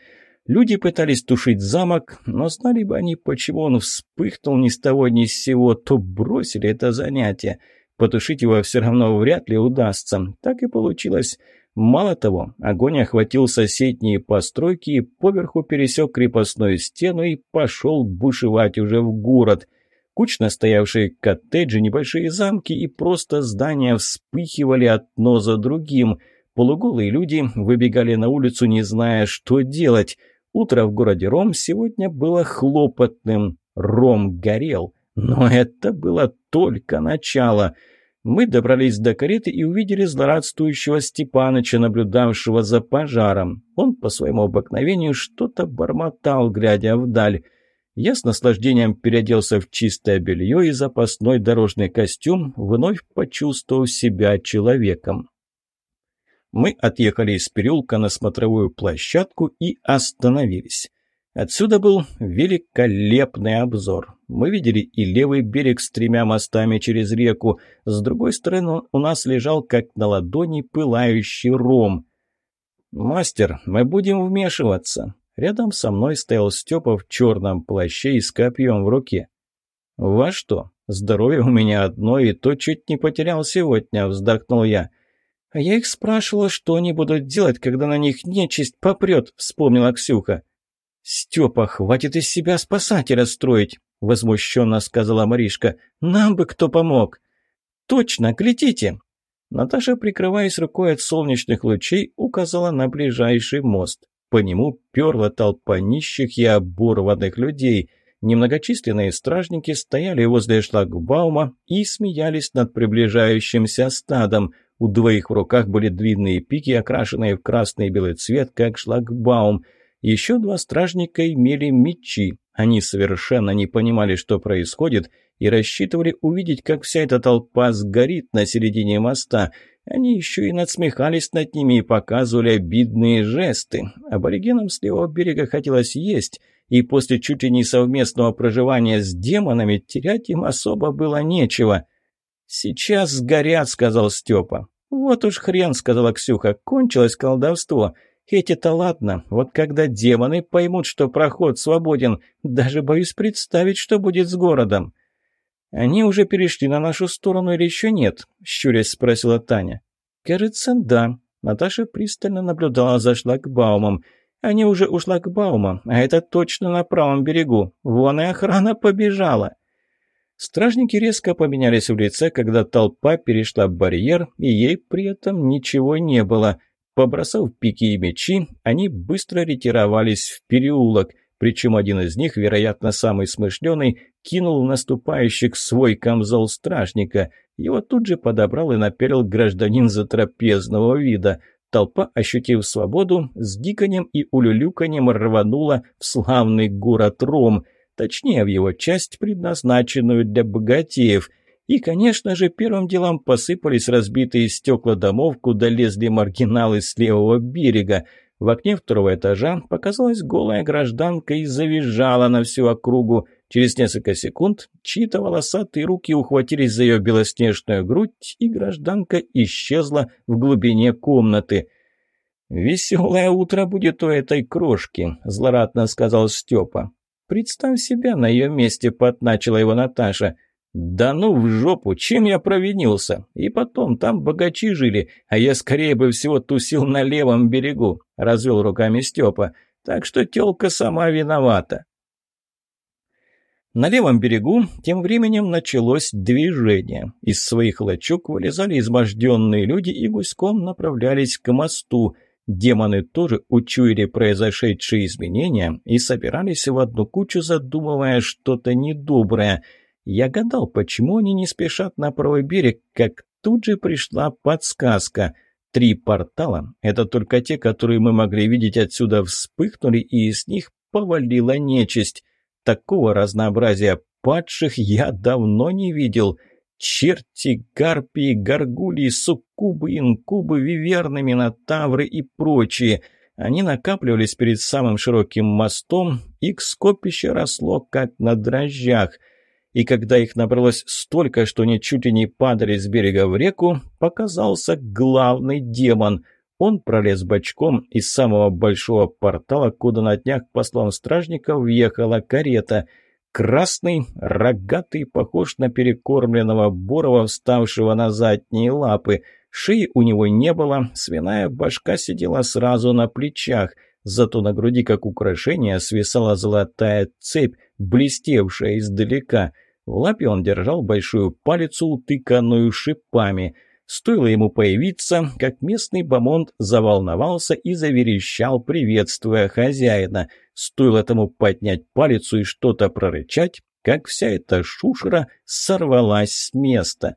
Люди пытались тушить замок, но знали бы они, почему он вспыхнул ни с того ни с сего, то бросили это занятие. Потушить его все равно вряд ли удастся. Так и получилось. Мало того, огонь охватил соседние постройки поверху пересек крепостную стену и пошел бушевать уже в город. Кучно стоявшие коттеджи, небольшие замки и просто здания вспыхивали одно за другим. Полуголые люди выбегали на улицу, не зная, что делать. Утро в городе Ром сегодня было хлопотным. Ром горел. Но это было только начало – мы добрались до кареты и увидели злорадствующего Степаныча, наблюдавшего за пожаром. Он по своему обыкновению что-то бормотал, глядя вдаль. Я с наслаждением переоделся в чистое белье и запасной дорожный костюм, вновь почувствовав себя человеком. Мы отъехали из переулка на смотровую площадку и остановились. Отсюда был великолепный обзор. Мы видели и левый берег с тремя мостами через реку. С другой стороны у нас лежал, как на ладони, пылающий ром. «Мастер, мы будем вмешиваться». Рядом со мной стоял Степа в черном плаще и с копьем в руке. «Во что? Здоровье у меня одно, и то чуть не потерял сегодня», — вздохнул я. «А я их спрашивала, что они будут делать, когда на них нечисть попрет», — вспомнила Ксюха. «Степа, хватит из себя спасателя строить!» — возмущенно сказала Маришка. «Нам бы кто помог!» «Точно, глядите!» Наташа, прикрываясь рукой от солнечных лучей, указала на ближайший мост. По нему перла толпа нищих и оборванных людей. Немногочисленные стражники стояли возле шлагбаума и смеялись над приближающимся стадом. У двоих в руках были длинные пики, окрашенные в красный и белый цвет, как шлагбаум — еще два стражника имели мечи. Они совершенно не понимали, что происходит, и рассчитывали увидеть, как вся эта толпа сгорит на середине моста. Они еще и надсмехались над ними и показывали обидные жесты. Аборигенам с левого берега хотелось есть, и после чуть ли не совместного проживания с демонами терять им особо было нечего. «Сейчас сгорят», — сказал Степа. «Вот уж хрен», — сказала Ксюха, — «кончилось колдовство». Эти-то ладно, вот когда демоны поймут, что проход свободен, даже боюсь представить, что будет с городом. Они уже перешли на нашу сторону или еще нет? Щурясь спросила Таня. Кажется, да. Наташа пристально наблюдала за шлагбаумом. Они уже у шлагбаума, а это точно на правом берегу. Вон и охрана побежала. Стражники резко поменялись в лице, когда толпа перешла барьер, и ей при этом ничего не было – Побросав пики и мечи, они быстро ретировались в переулок, причем один из них, вероятно, самый смышленый, кинул в наступающих свой камзол стражника. Его тут же подобрал и наперил гражданин затрапезного вида. Толпа, ощутив свободу, с гиканьем и улюлюканьем рванула в славный город Ром, точнее, в его часть, предназначенную для богатеев – и, конечно же, первым делом посыпались разбитые стекла домов, куда лезли маргиналы с левого берега. В окне второго этажа показалась голая гражданка и завизжала на всю округу. Через несколько секунд чьи-то волосатые руки ухватились за ее белоснежную грудь, и гражданка исчезла в глубине комнаты. «Веселое утро будет у этой крошки», — злорадно сказал Степа. «Представь себя на ее месте», — подначила его Наташа. «Да ну в жопу! Чем я провинился? И потом, там богачи жили, а я скорее бы всего тусил на левом берегу», — развел руками Степа. «Так что тёлка сама виновата». На левом берегу тем временем началось движение. Из своих лачуг вылезали изможденные люди и гуськом направлялись к мосту. Демоны тоже учуяли произошедшие изменения и собирались в одну кучу, задумывая что-то недоброе. Я гадал, почему они не спешат на правый берег, как тут же пришла подсказка. Три портала — это только те, которые мы могли видеть отсюда, вспыхнули, и из них повалила нечисть. Такого разнообразия падших я давно не видел — Черти, гарпии, горгулии, суккубы, инкубы, виверны, минотавры и прочие. Они накапливались перед самым широким мостом, их скопище росло, как на дрожжах. И когда их набралось столько, что они чуть ли не падали с берега в реку, показался главный демон. Он пролез бочком из самого большого портала, куда на днях, по словам стражников, въехала карета — Красный, рогатый, похож на перекормленного Борова, вставшего на задние лапы. Шеи у него не было, свиная башка сидела сразу на плечах, зато на груди, как украшение, свисала золотая цепь, блестевшая издалека. В лапе он держал большую палицу, утыканную шипами – Стоило ему появиться, как местный бомонд заволновался и заверещал, приветствуя хозяина. Стоило тому поднять палицу и что-то прорычать, как вся эта шушера сорвалась с места.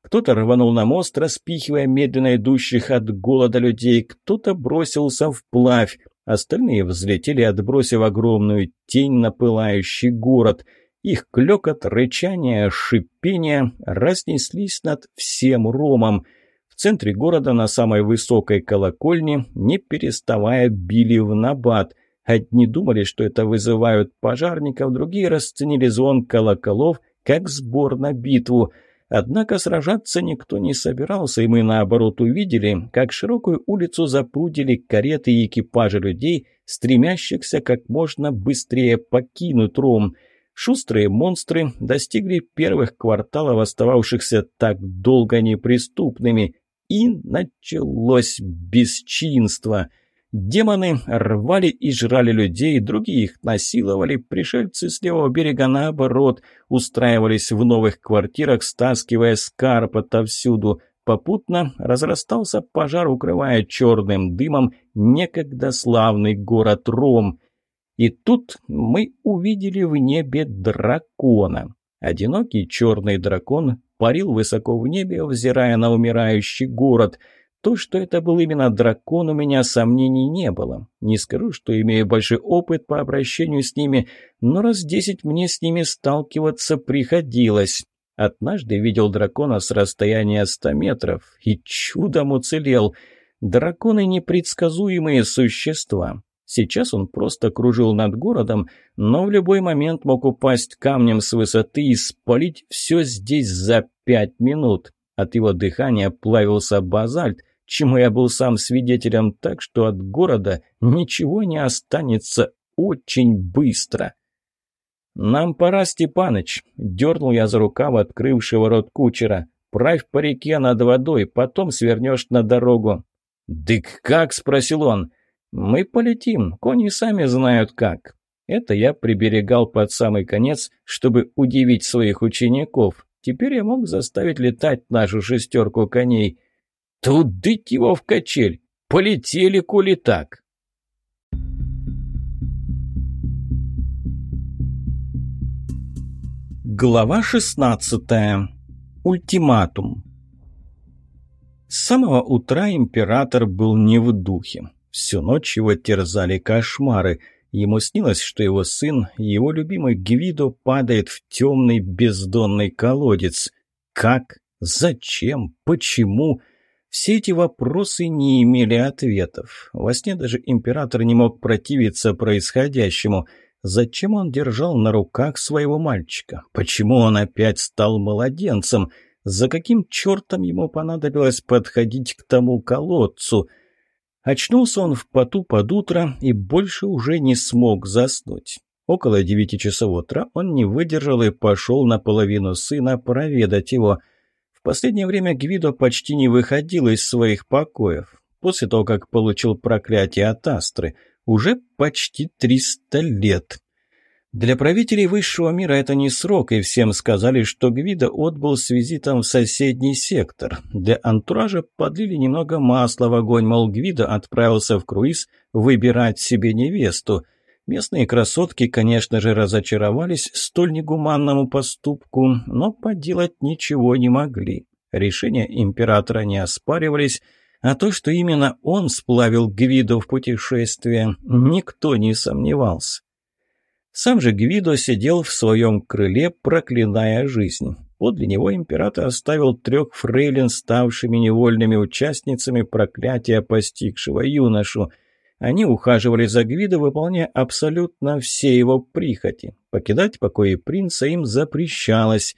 Кто-то рванул на мост, распихивая медленно идущих от голода людей, кто-то бросился вплавь, остальные взлетели, отбросив огромную тень на пылающий город — их клёкот, рычание, шипение разнеслись над всем ромом. В центре города на самой высокой колокольне, не переставая, били в набат. Одни думали, что это вызывают пожарников, другие расценили звон колоколов как сбор на битву. Однако сражаться никто не собирался, и мы, наоборот, увидели, как широкую улицу запрудили кареты и экипажи людей, стремящихся как можно быстрее покинуть Ром – Шустрые монстры достигли первых кварталов, остававшихся так долго неприступными, и началось бесчинство. Демоны рвали и жрали людей, другие их насиловали, пришельцы с левого берега, наоборот, устраивались в новых квартирах, стаскивая скарб отовсюду. Попутно разрастался пожар, укрывая черным дымом некогда славный город Ром – и тут мы увидели в небе дракона. Одинокий черный дракон парил высоко в небе, взирая на умирающий город. То, что это был именно дракон, у меня сомнений не было. Не скажу, что имею большой опыт по обращению с ними, но раз десять мне с ними сталкиваться приходилось. Однажды видел дракона с расстояния ста метров и чудом уцелел. Драконы непредсказуемые существа. Сейчас он просто кружил над городом, но в любой момент мог упасть камнем с высоты и спалить все здесь за пять минут. От его дыхания плавился базальт, чему я был сам свидетелем, так что от города ничего не останется очень быстро. «Нам пора, Степаныч», — дернул я за рукав открывшего рот кучера. «Правь по реке над водой, потом свернешь на дорогу». «Дык как?» — спросил он. «Мы полетим, кони сами знают как». Это я приберегал под самый конец, чтобы удивить своих учеников. Теперь я мог заставить летать нашу шестерку коней. Тудыть его в качель! Полетели, коли так! Глава шестнадцатая. Ультиматум. С самого утра император был не в духе. Всю ночь его терзали кошмары. Ему снилось, что его сын, его любимый Гвидо, падает в темный бездонный колодец. Как? Зачем? Почему? Все эти вопросы не имели ответов. Во сне даже император не мог противиться происходящему. Зачем он держал на руках своего мальчика? Почему он опять стал младенцем? За каким чертом ему понадобилось подходить к тому колодцу – Очнулся он в поту под утро и больше уже не смог заснуть. Около девяти часов утра он не выдержал и пошел наполовину сына проведать его. В последнее время Гвидо почти не выходил из своих покоев. После того, как получил проклятие от Астры, уже почти триста лет. Для правителей высшего мира это не срок, и всем сказали, что Гвида отбыл с визитом в соседний сектор. Для антуража подлили немного масла в огонь, мол, Гвида отправился в круиз выбирать себе невесту. Местные красотки, конечно же, разочаровались столь негуманному поступку, но поделать ничего не могли. Решения императора не оспаривались, а то, что именно он сплавил Гвиду в путешествие, никто не сомневался. Сам же Гвидо сидел в своем крыле, проклиная жизнь. Подле него император оставил трех фрейлин, ставшими невольными участницами проклятия постигшего юношу. Они ухаживали за Гвидо, выполняя абсолютно все его прихоти. Покидать покои принца им запрещалось.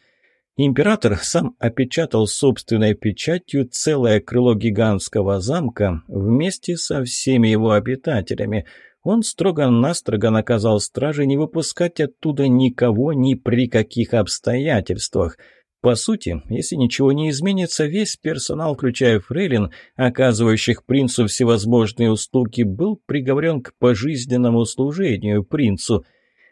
Император сам опечатал собственной печатью целое крыло гигантского замка вместе со всеми его обитателями – он строго-настрого наказал страже не выпускать оттуда никого ни при каких обстоятельствах. По сути, если ничего не изменится, весь персонал, включая фрейлин, оказывающих принцу всевозможные услуги, был приговорен к пожизненному служению принцу.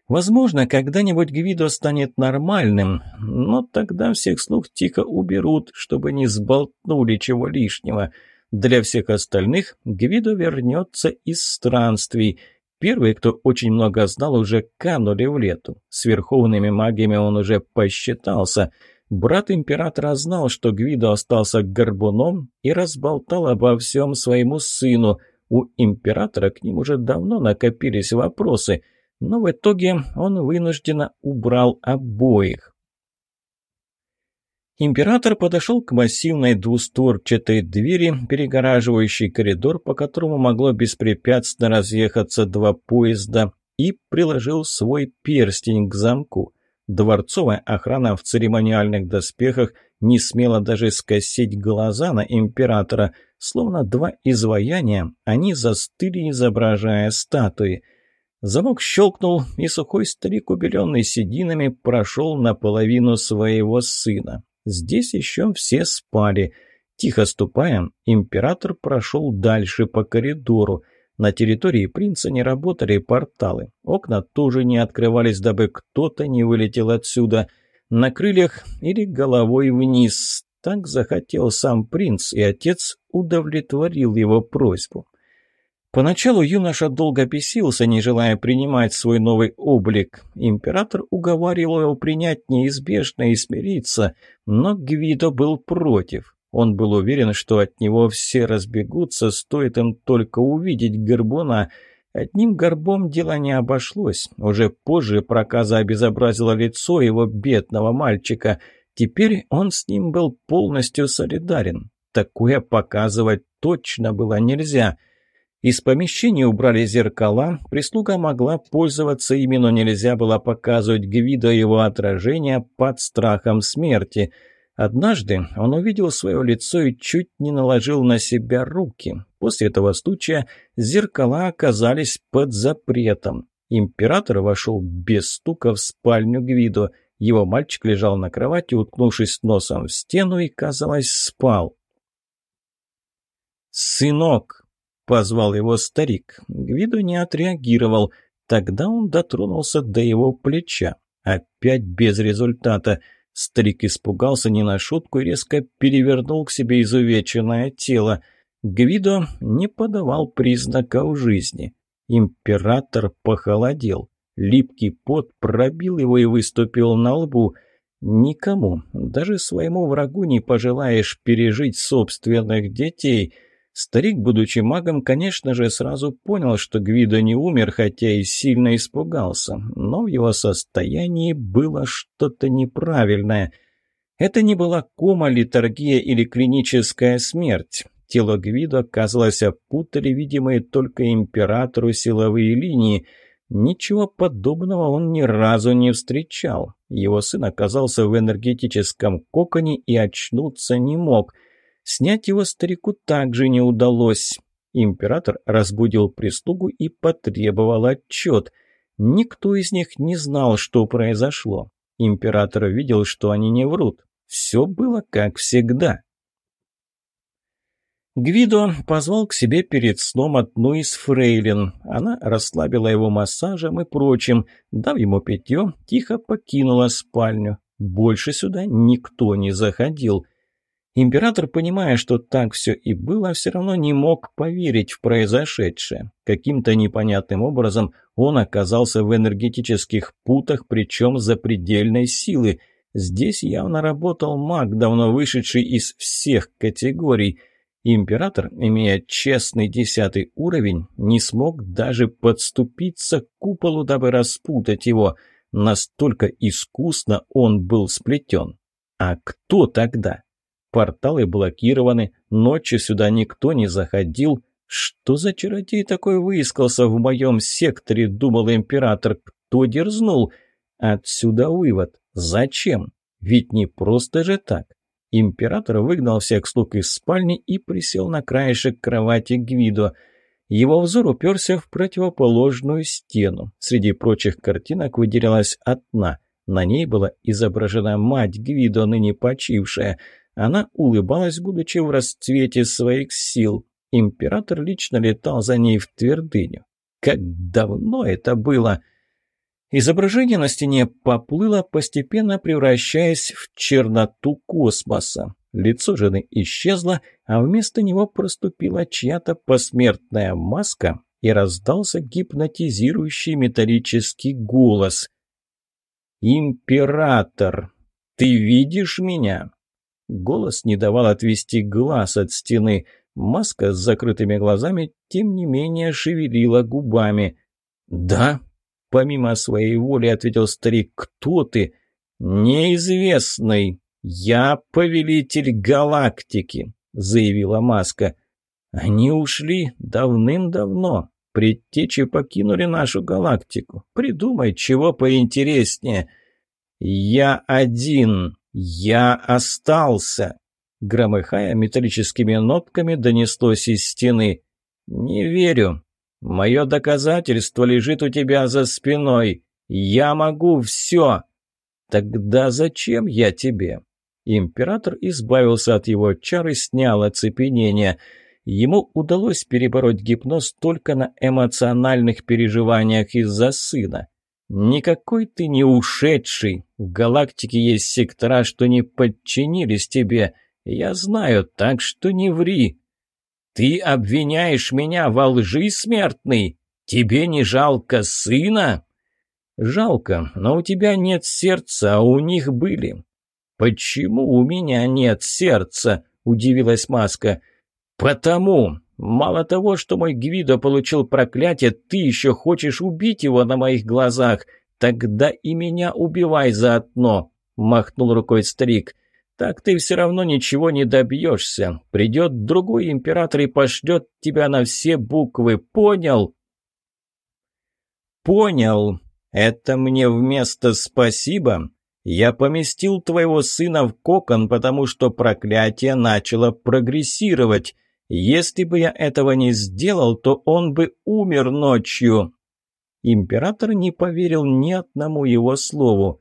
Возможно, когда-нибудь Гвидо станет нормальным, но тогда всех слуг тихо уберут, чтобы не сболтнули чего лишнего – для всех остальных Гвидо вернется из странствий. Первые, кто очень много знал, уже канули в лету. С верховными магиями он уже посчитался. Брат императора знал, что Гвидо остался горбуном и разболтал обо всем своему сыну. У императора к ним уже давно накопились вопросы, но в итоге он вынужденно убрал обоих. Император подошел к массивной двустворчатой двери, перегораживающей коридор, по которому могло беспрепятственно разъехаться два поезда, и приложил свой перстень к замку. Дворцовая охрана в церемониальных доспехах не смела даже скосить глаза на императора, словно два изваяния, они застыли, изображая статуи. Замок щелкнул, и сухой старик, убеленный сединами, прошел наполовину своего сына. Здесь еще все спали. Тихо ступая, император прошел дальше по коридору. На территории принца не работали порталы. Окна тоже не открывались, дабы кто-то не вылетел отсюда. На крыльях или головой вниз. Так захотел сам принц, и отец удовлетворил его просьбу. Поначалу юноша долго бесился, не желая принимать свой новый облик. Император уговаривал его принять неизбежное и смириться, но Гвидо был против. Он был уверен, что от него все разбегутся, стоит им только увидеть горбуна. Одним горбом дело не обошлось. Уже позже проказа обезобразила лицо его бедного мальчика. Теперь он с ним был полностью солидарен. Такое показывать точно было нельзя — из помещения убрали зеркала, прислуга могла пользоваться ими, но нельзя было показывать Гвидо его отражение под страхом смерти. Однажды он увидел свое лицо и чуть не наложил на себя руки. После этого случая зеркала оказались под запретом. Император вошел без стука в спальню Гвидо. Его мальчик лежал на кровати, уткнувшись носом в стену и, казалось, спал. «Сынок!» — позвал его старик. Гвидо не отреагировал. Тогда он дотронулся до его плеча. Опять без результата. Старик испугался не на шутку и резко перевернул к себе изувеченное тело. Гвидо не подавал признаков жизни. Император похолодел. Липкий пот пробил его и выступил на лбу. Никому, даже своему врагу не пожелаешь пережить собственных детей — Старик, будучи магом, конечно же, сразу понял, что Гвидо не умер, хотя и сильно испугался, но в его состоянии было что-то неправильное. Это не была кома, литургия или клиническая смерть. Тело Гвидо, казалось, опутали видимые только императору силовые линии. Ничего подобного он ни разу не встречал. Его сын оказался в энергетическом коконе и очнуться не мог – Снять его старику также не удалось. Император разбудил прислугу и потребовал отчет. Никто из них не знал, что произошло. Император видел, что они не врут. Все было как всегда. Гвидо позвал к себе перед сном одну из фрейлин. Она расслабила его массажем и прочим. Дав ему питье, тихо покинула спальню. Больше сюда никто не заходил. Император, понимая, что так все и было, все равно не мог поверить в произошедшее. Каким-то непонятным образом он оказался в энергетических путах, причем запредельной силы. Здесь явно работал маг, давно вышедший из всех категорий – Император, имея честный десятый уровень, не смог даже подступиться к куполу, дабы распутать его. Настолько искусно он был сплетен. А кто тогда? Порталы блокированы, ночью сюда никто не заходил. Что за чародей такой выискался в моем секторе, думал император. Кто дерзнул? Отсюда вывод. Зачем? Ведь не просто же так. Император выгнал всех слуг из спальни и присел на краешек кровати Гвидо. Его взор уперся в противоположную стену. Среди прочих картинок выделялась одна. На ней была изображена мать Гвидо, ныне почившая. Она улыбалась, будучи в расцвете своих сил. Император лично летал за ней в твердыню. Как давно это было! — Изображение на стене поплыло, постепенно превращаясь в черноту космоса. Лицо жены исчезло, а вместо него проступила чья-то посмертная маска и раздался гипнотизирующий металлический голос. «Император, ты видишь меня?» Голос не давал отвести глаз от стены. Маска с закрытыми глазами, тем не менее, шевелила губами. «Да», помимо своей воли, ответил старик. «Кто ты?» «Неизвестный. Я повелитель галактики», — заявила Маска. «Они ушли давным-давно. Предтечи покинули нашу галактику. Придумай, чего поинтереснее». «Я один. Я остался», — громыхая металлическими нотками, донеслось из стены. «Не верю. Мое доказательство лежит у тебя за спиной. Я могу все. Тогда зачем я тебе? Император избавился от его чар и снял оцепенение. Ему удалось перебороть гипноз только на эмоциональных переживаниях из-за сына. «Никакой ты не ушедший. В галактике есть сектора, что не подчинились тебе. Я знаю, так что не ври. «Ты обвиняешь меня во лжи, смертный? Тебе не жалко сына?» «Жалко, но у тебя нет сердца, а у них были». «Почему у меня нет сердца?» – удивилась Маска. «Потому. Мало того, что мой Гвидо получил проклятие, ты еще хочешь убить его на моих глазах. Тогда и меня убивай заодно», – махнул рукой старик. Так ты все равно ничего не добьешься. Придет другой император и пошлет тебя на все буквы. Понял? Понял. Это мне вместо «спасибо». Я поместил твоего сына в кокон, потому что проклятие начало прогрессировать. Если бы я этого не сделал, то он бы умер ночью. Император не поверил ни одному его слову.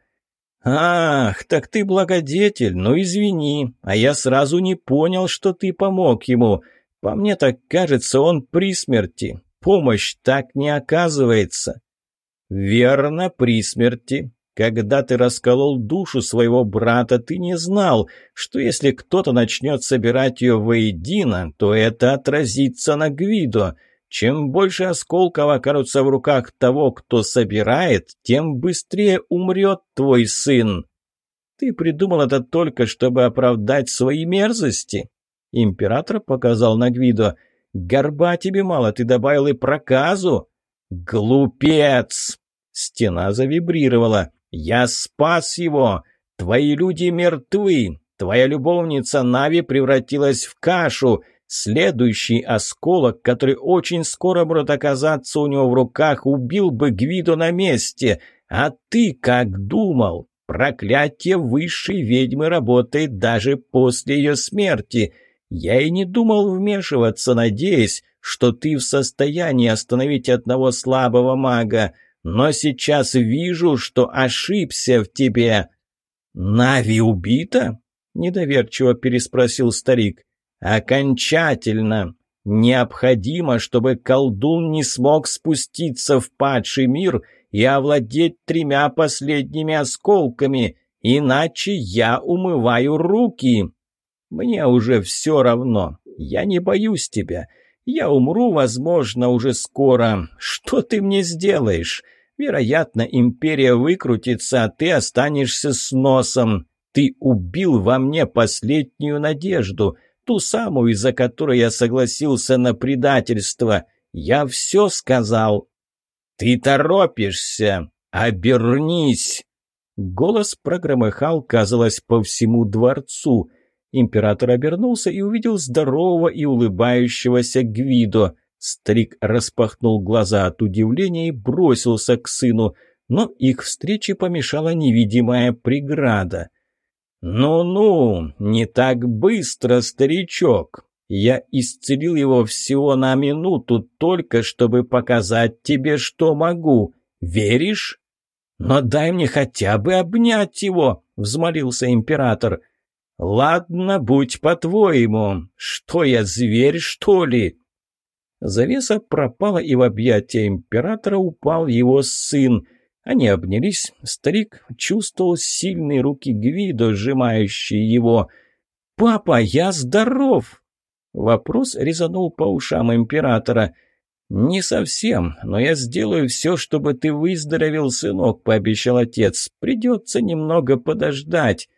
«Ах, так ты благодетель, ну извини, а я сразу не понял, что ты помог ему. По мне так кажется, он при смерти. Помощь так не оказывается». «Верно, при смерти. Когда ты расколол душу своего брата, ты не знал, что если кто-то начнет собирать ее воедино, то это отразится на Гвидо». Чем больше осколков окажутся в руках того, кто собирает, тем быстрее умрет твой сын. Ты придумал это только, чтобы оправдать свои мерзости. Император показал на Гвидо. Горба тебе мало, ты добавил и проказу. Глупец! Стена завибрировала. Я спас его. Твои люди мертвы. Твоя любовница Нави превратилась в кашу. Следующий осколок, который очень скоро будет оказаться у него в руках, убил бы Гвидо на месте. А ты как думал? Проклятие высшей ведьмы работает даже после ее смерти. Я и не думал вмешиваться, надеясь, что ты в состоянии остановить одного слабого мага. Но сейчас вижу, что ошибся в тебе». «Нави убита?» – недоверчиво переспросил старик. Окончательно. Необходимо, чтобы колдун не смог спуститься в падший мир и овладеть тремя последними осколками, иначе я умываю руки. Мне уже все равно. Я не боюсь тебя. Я умру, возможно, уже скоро. Что ты мне сделаешь? Вероятно, империя выкрутится, а ты останешься с носом. Ты убил во мне последнюю надежду, ту самую, из-за которой я согласился на предательство. Я все сказал. Ты торопишься. Обернись. Голос прогромыхал, казалось, по всему дворцу — Император обернулся и увидел здорового и улыбающегося Гвидо. Старик распахнул глаза от удивления и бросился к сыну, но их встрече помешала невидимая преграда. «Ну-ну, не так быстро, старичок. Я исцелил его всего на минуту, только чтобы показать тебе, что могу. Веришь?» «Но дай мне хотя бы обнять его», — взмолился император. «Ладно, будь по-твоему. Что я, зверь, что ли?» Завеса пропала, и в объятия императора упал его сын. Они обнялись. Старик чувствовал сильные руки Гвидо, сжимающие его. «Папа, я здоров!» Вопрос резанул по ушам императора. «Не совсем, но я сделаю все, чтобы ты выздоровел, сынок», — пообещал отец. «Придется немного подождать».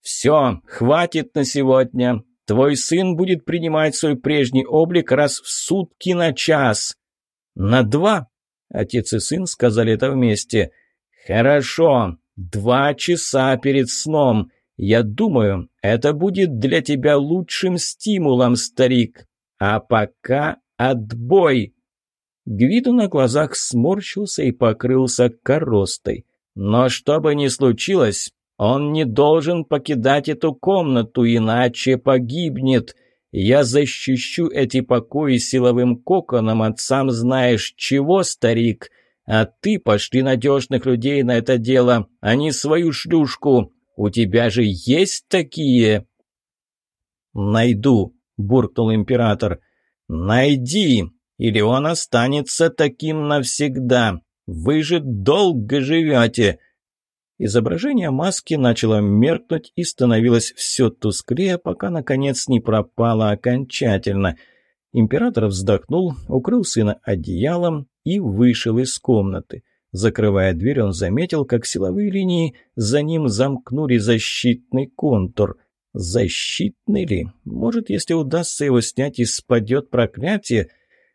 «Все, хватит на сегодня. Твой сын будет принимать свой прежний облик раз в сутки на час». «На два?» — отец и сын сказали это вместе. «Хорошо, два часа перед сном. Я думаю, это будет для тебя лучшим стимулом, старик. А пока отбой!» Гвиду на глазах сморщился и покрылся коростой. «Но что бы ни случилось, он не должен покидать эту комнату, иначе погибнет. Я защищу эти покои силовым коконом от сам знаешь чего, старик. А ты пошли надежных людей на это дело, а не свою шлюшку. У тебя же есть такие?» «Найду», — буркнул император. «Найди, или он останется таким навсегда. Вы же долго живете». Изображение маски начало меркнуть и становилось все тусклее, пока, наконец, не пропало окончательно. Император вздохнул, укрыл сына одеялом и вышел из комнаты. Закрывая дверь, он заметил, как силовые линии за ним замкнули защитный контур. Защитный ли? Может, если удастся его снять и спадет проклятие?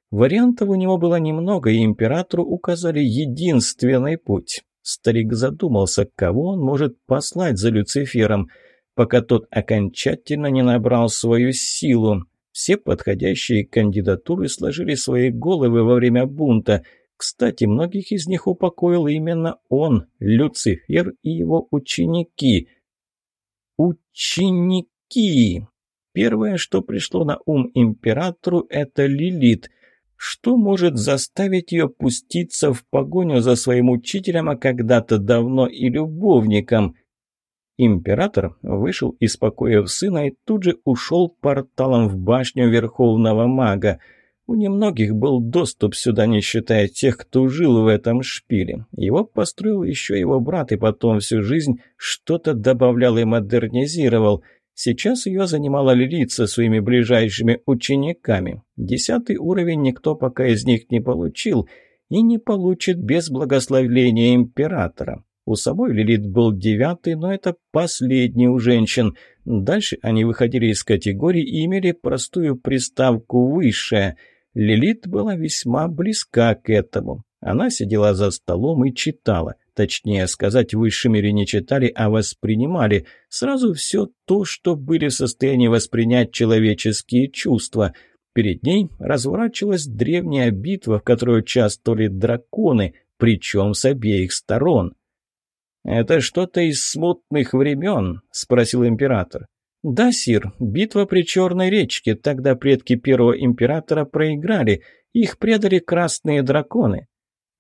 Вариантов у него было немного, и императору указали единственный путь. Старик задумался, кого он может послать за Люцифером, пока тот окончательно не набрал свою силу. Все подходящие кандидатуры сложили свои головы во время бунта. Кстати, многих из них упокоил именно он, Люцифер и его ученики. Ученики! Первое, что пришло на ум императору, это Лилит – что может заставить ее пуститься в погоню за своим учителем, а когда-то давно и любовником? Император вышел из покоев сына и тут же ушел порталом в башню Верховного Мага. У немногих был доступ сюда, не считая тех, кто жил в этом шпиле. Его построил еще его брат, и потом всю жизнь что-то добавлял и модернизировал – Сейчас ее занимала Лилит со своими ближайшими учениками. Десятый уровень никто пока из них не получил и не получит без благословения императора. У самой Лилит был девятый, но это последний у женщин. Дальше они выходили из категории и имели простую приставку «высшая». Лилит была весьма близка к этому. Она сидела за столом и читала. Точнее сказать, в высшем мире не читали, а воспринимали. Сразу все то, что были в состоянии воспринять человеческие чувства. Перед ней разворачивалась древняя битва, в которой участвовали драконы, причем с обеих сторон. «Это что-то из смутных времен?» – спросил император. «Да, сир, битва при Черной речке. Тогда предки первого императора проиграли. Их предали красные драконы.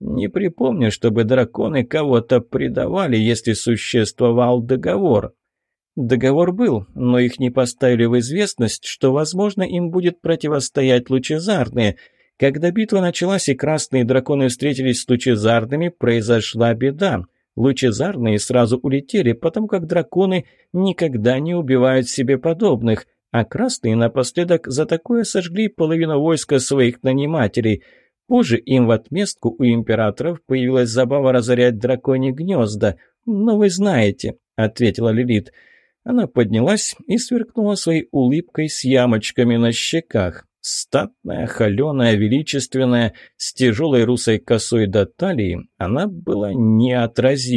Не припомню, чтобы драконы кого-то предавали, если существовал договор. Договор был, но их не поставили в известность, что, возможно, им будет противостоять лучезарные. Когда битва началась и красные драконы встретились с лучезарными, произошла беда. Лучезарные сразу улетели, потому как драконы никогда не убивают себе подобных, а красные напоследок за такое сожгли половину войска своих нанимателей. Позже им в отместку у императоров появилась забава разорять драконьи гнезда. «Ну, вы знаете», — ответила Лилит. Она поднялась и сверкнула своей улыбкой с ямочками на щеках. Статная, холеная, величественная, с тяжелой русой косой до талии, она была неотразима.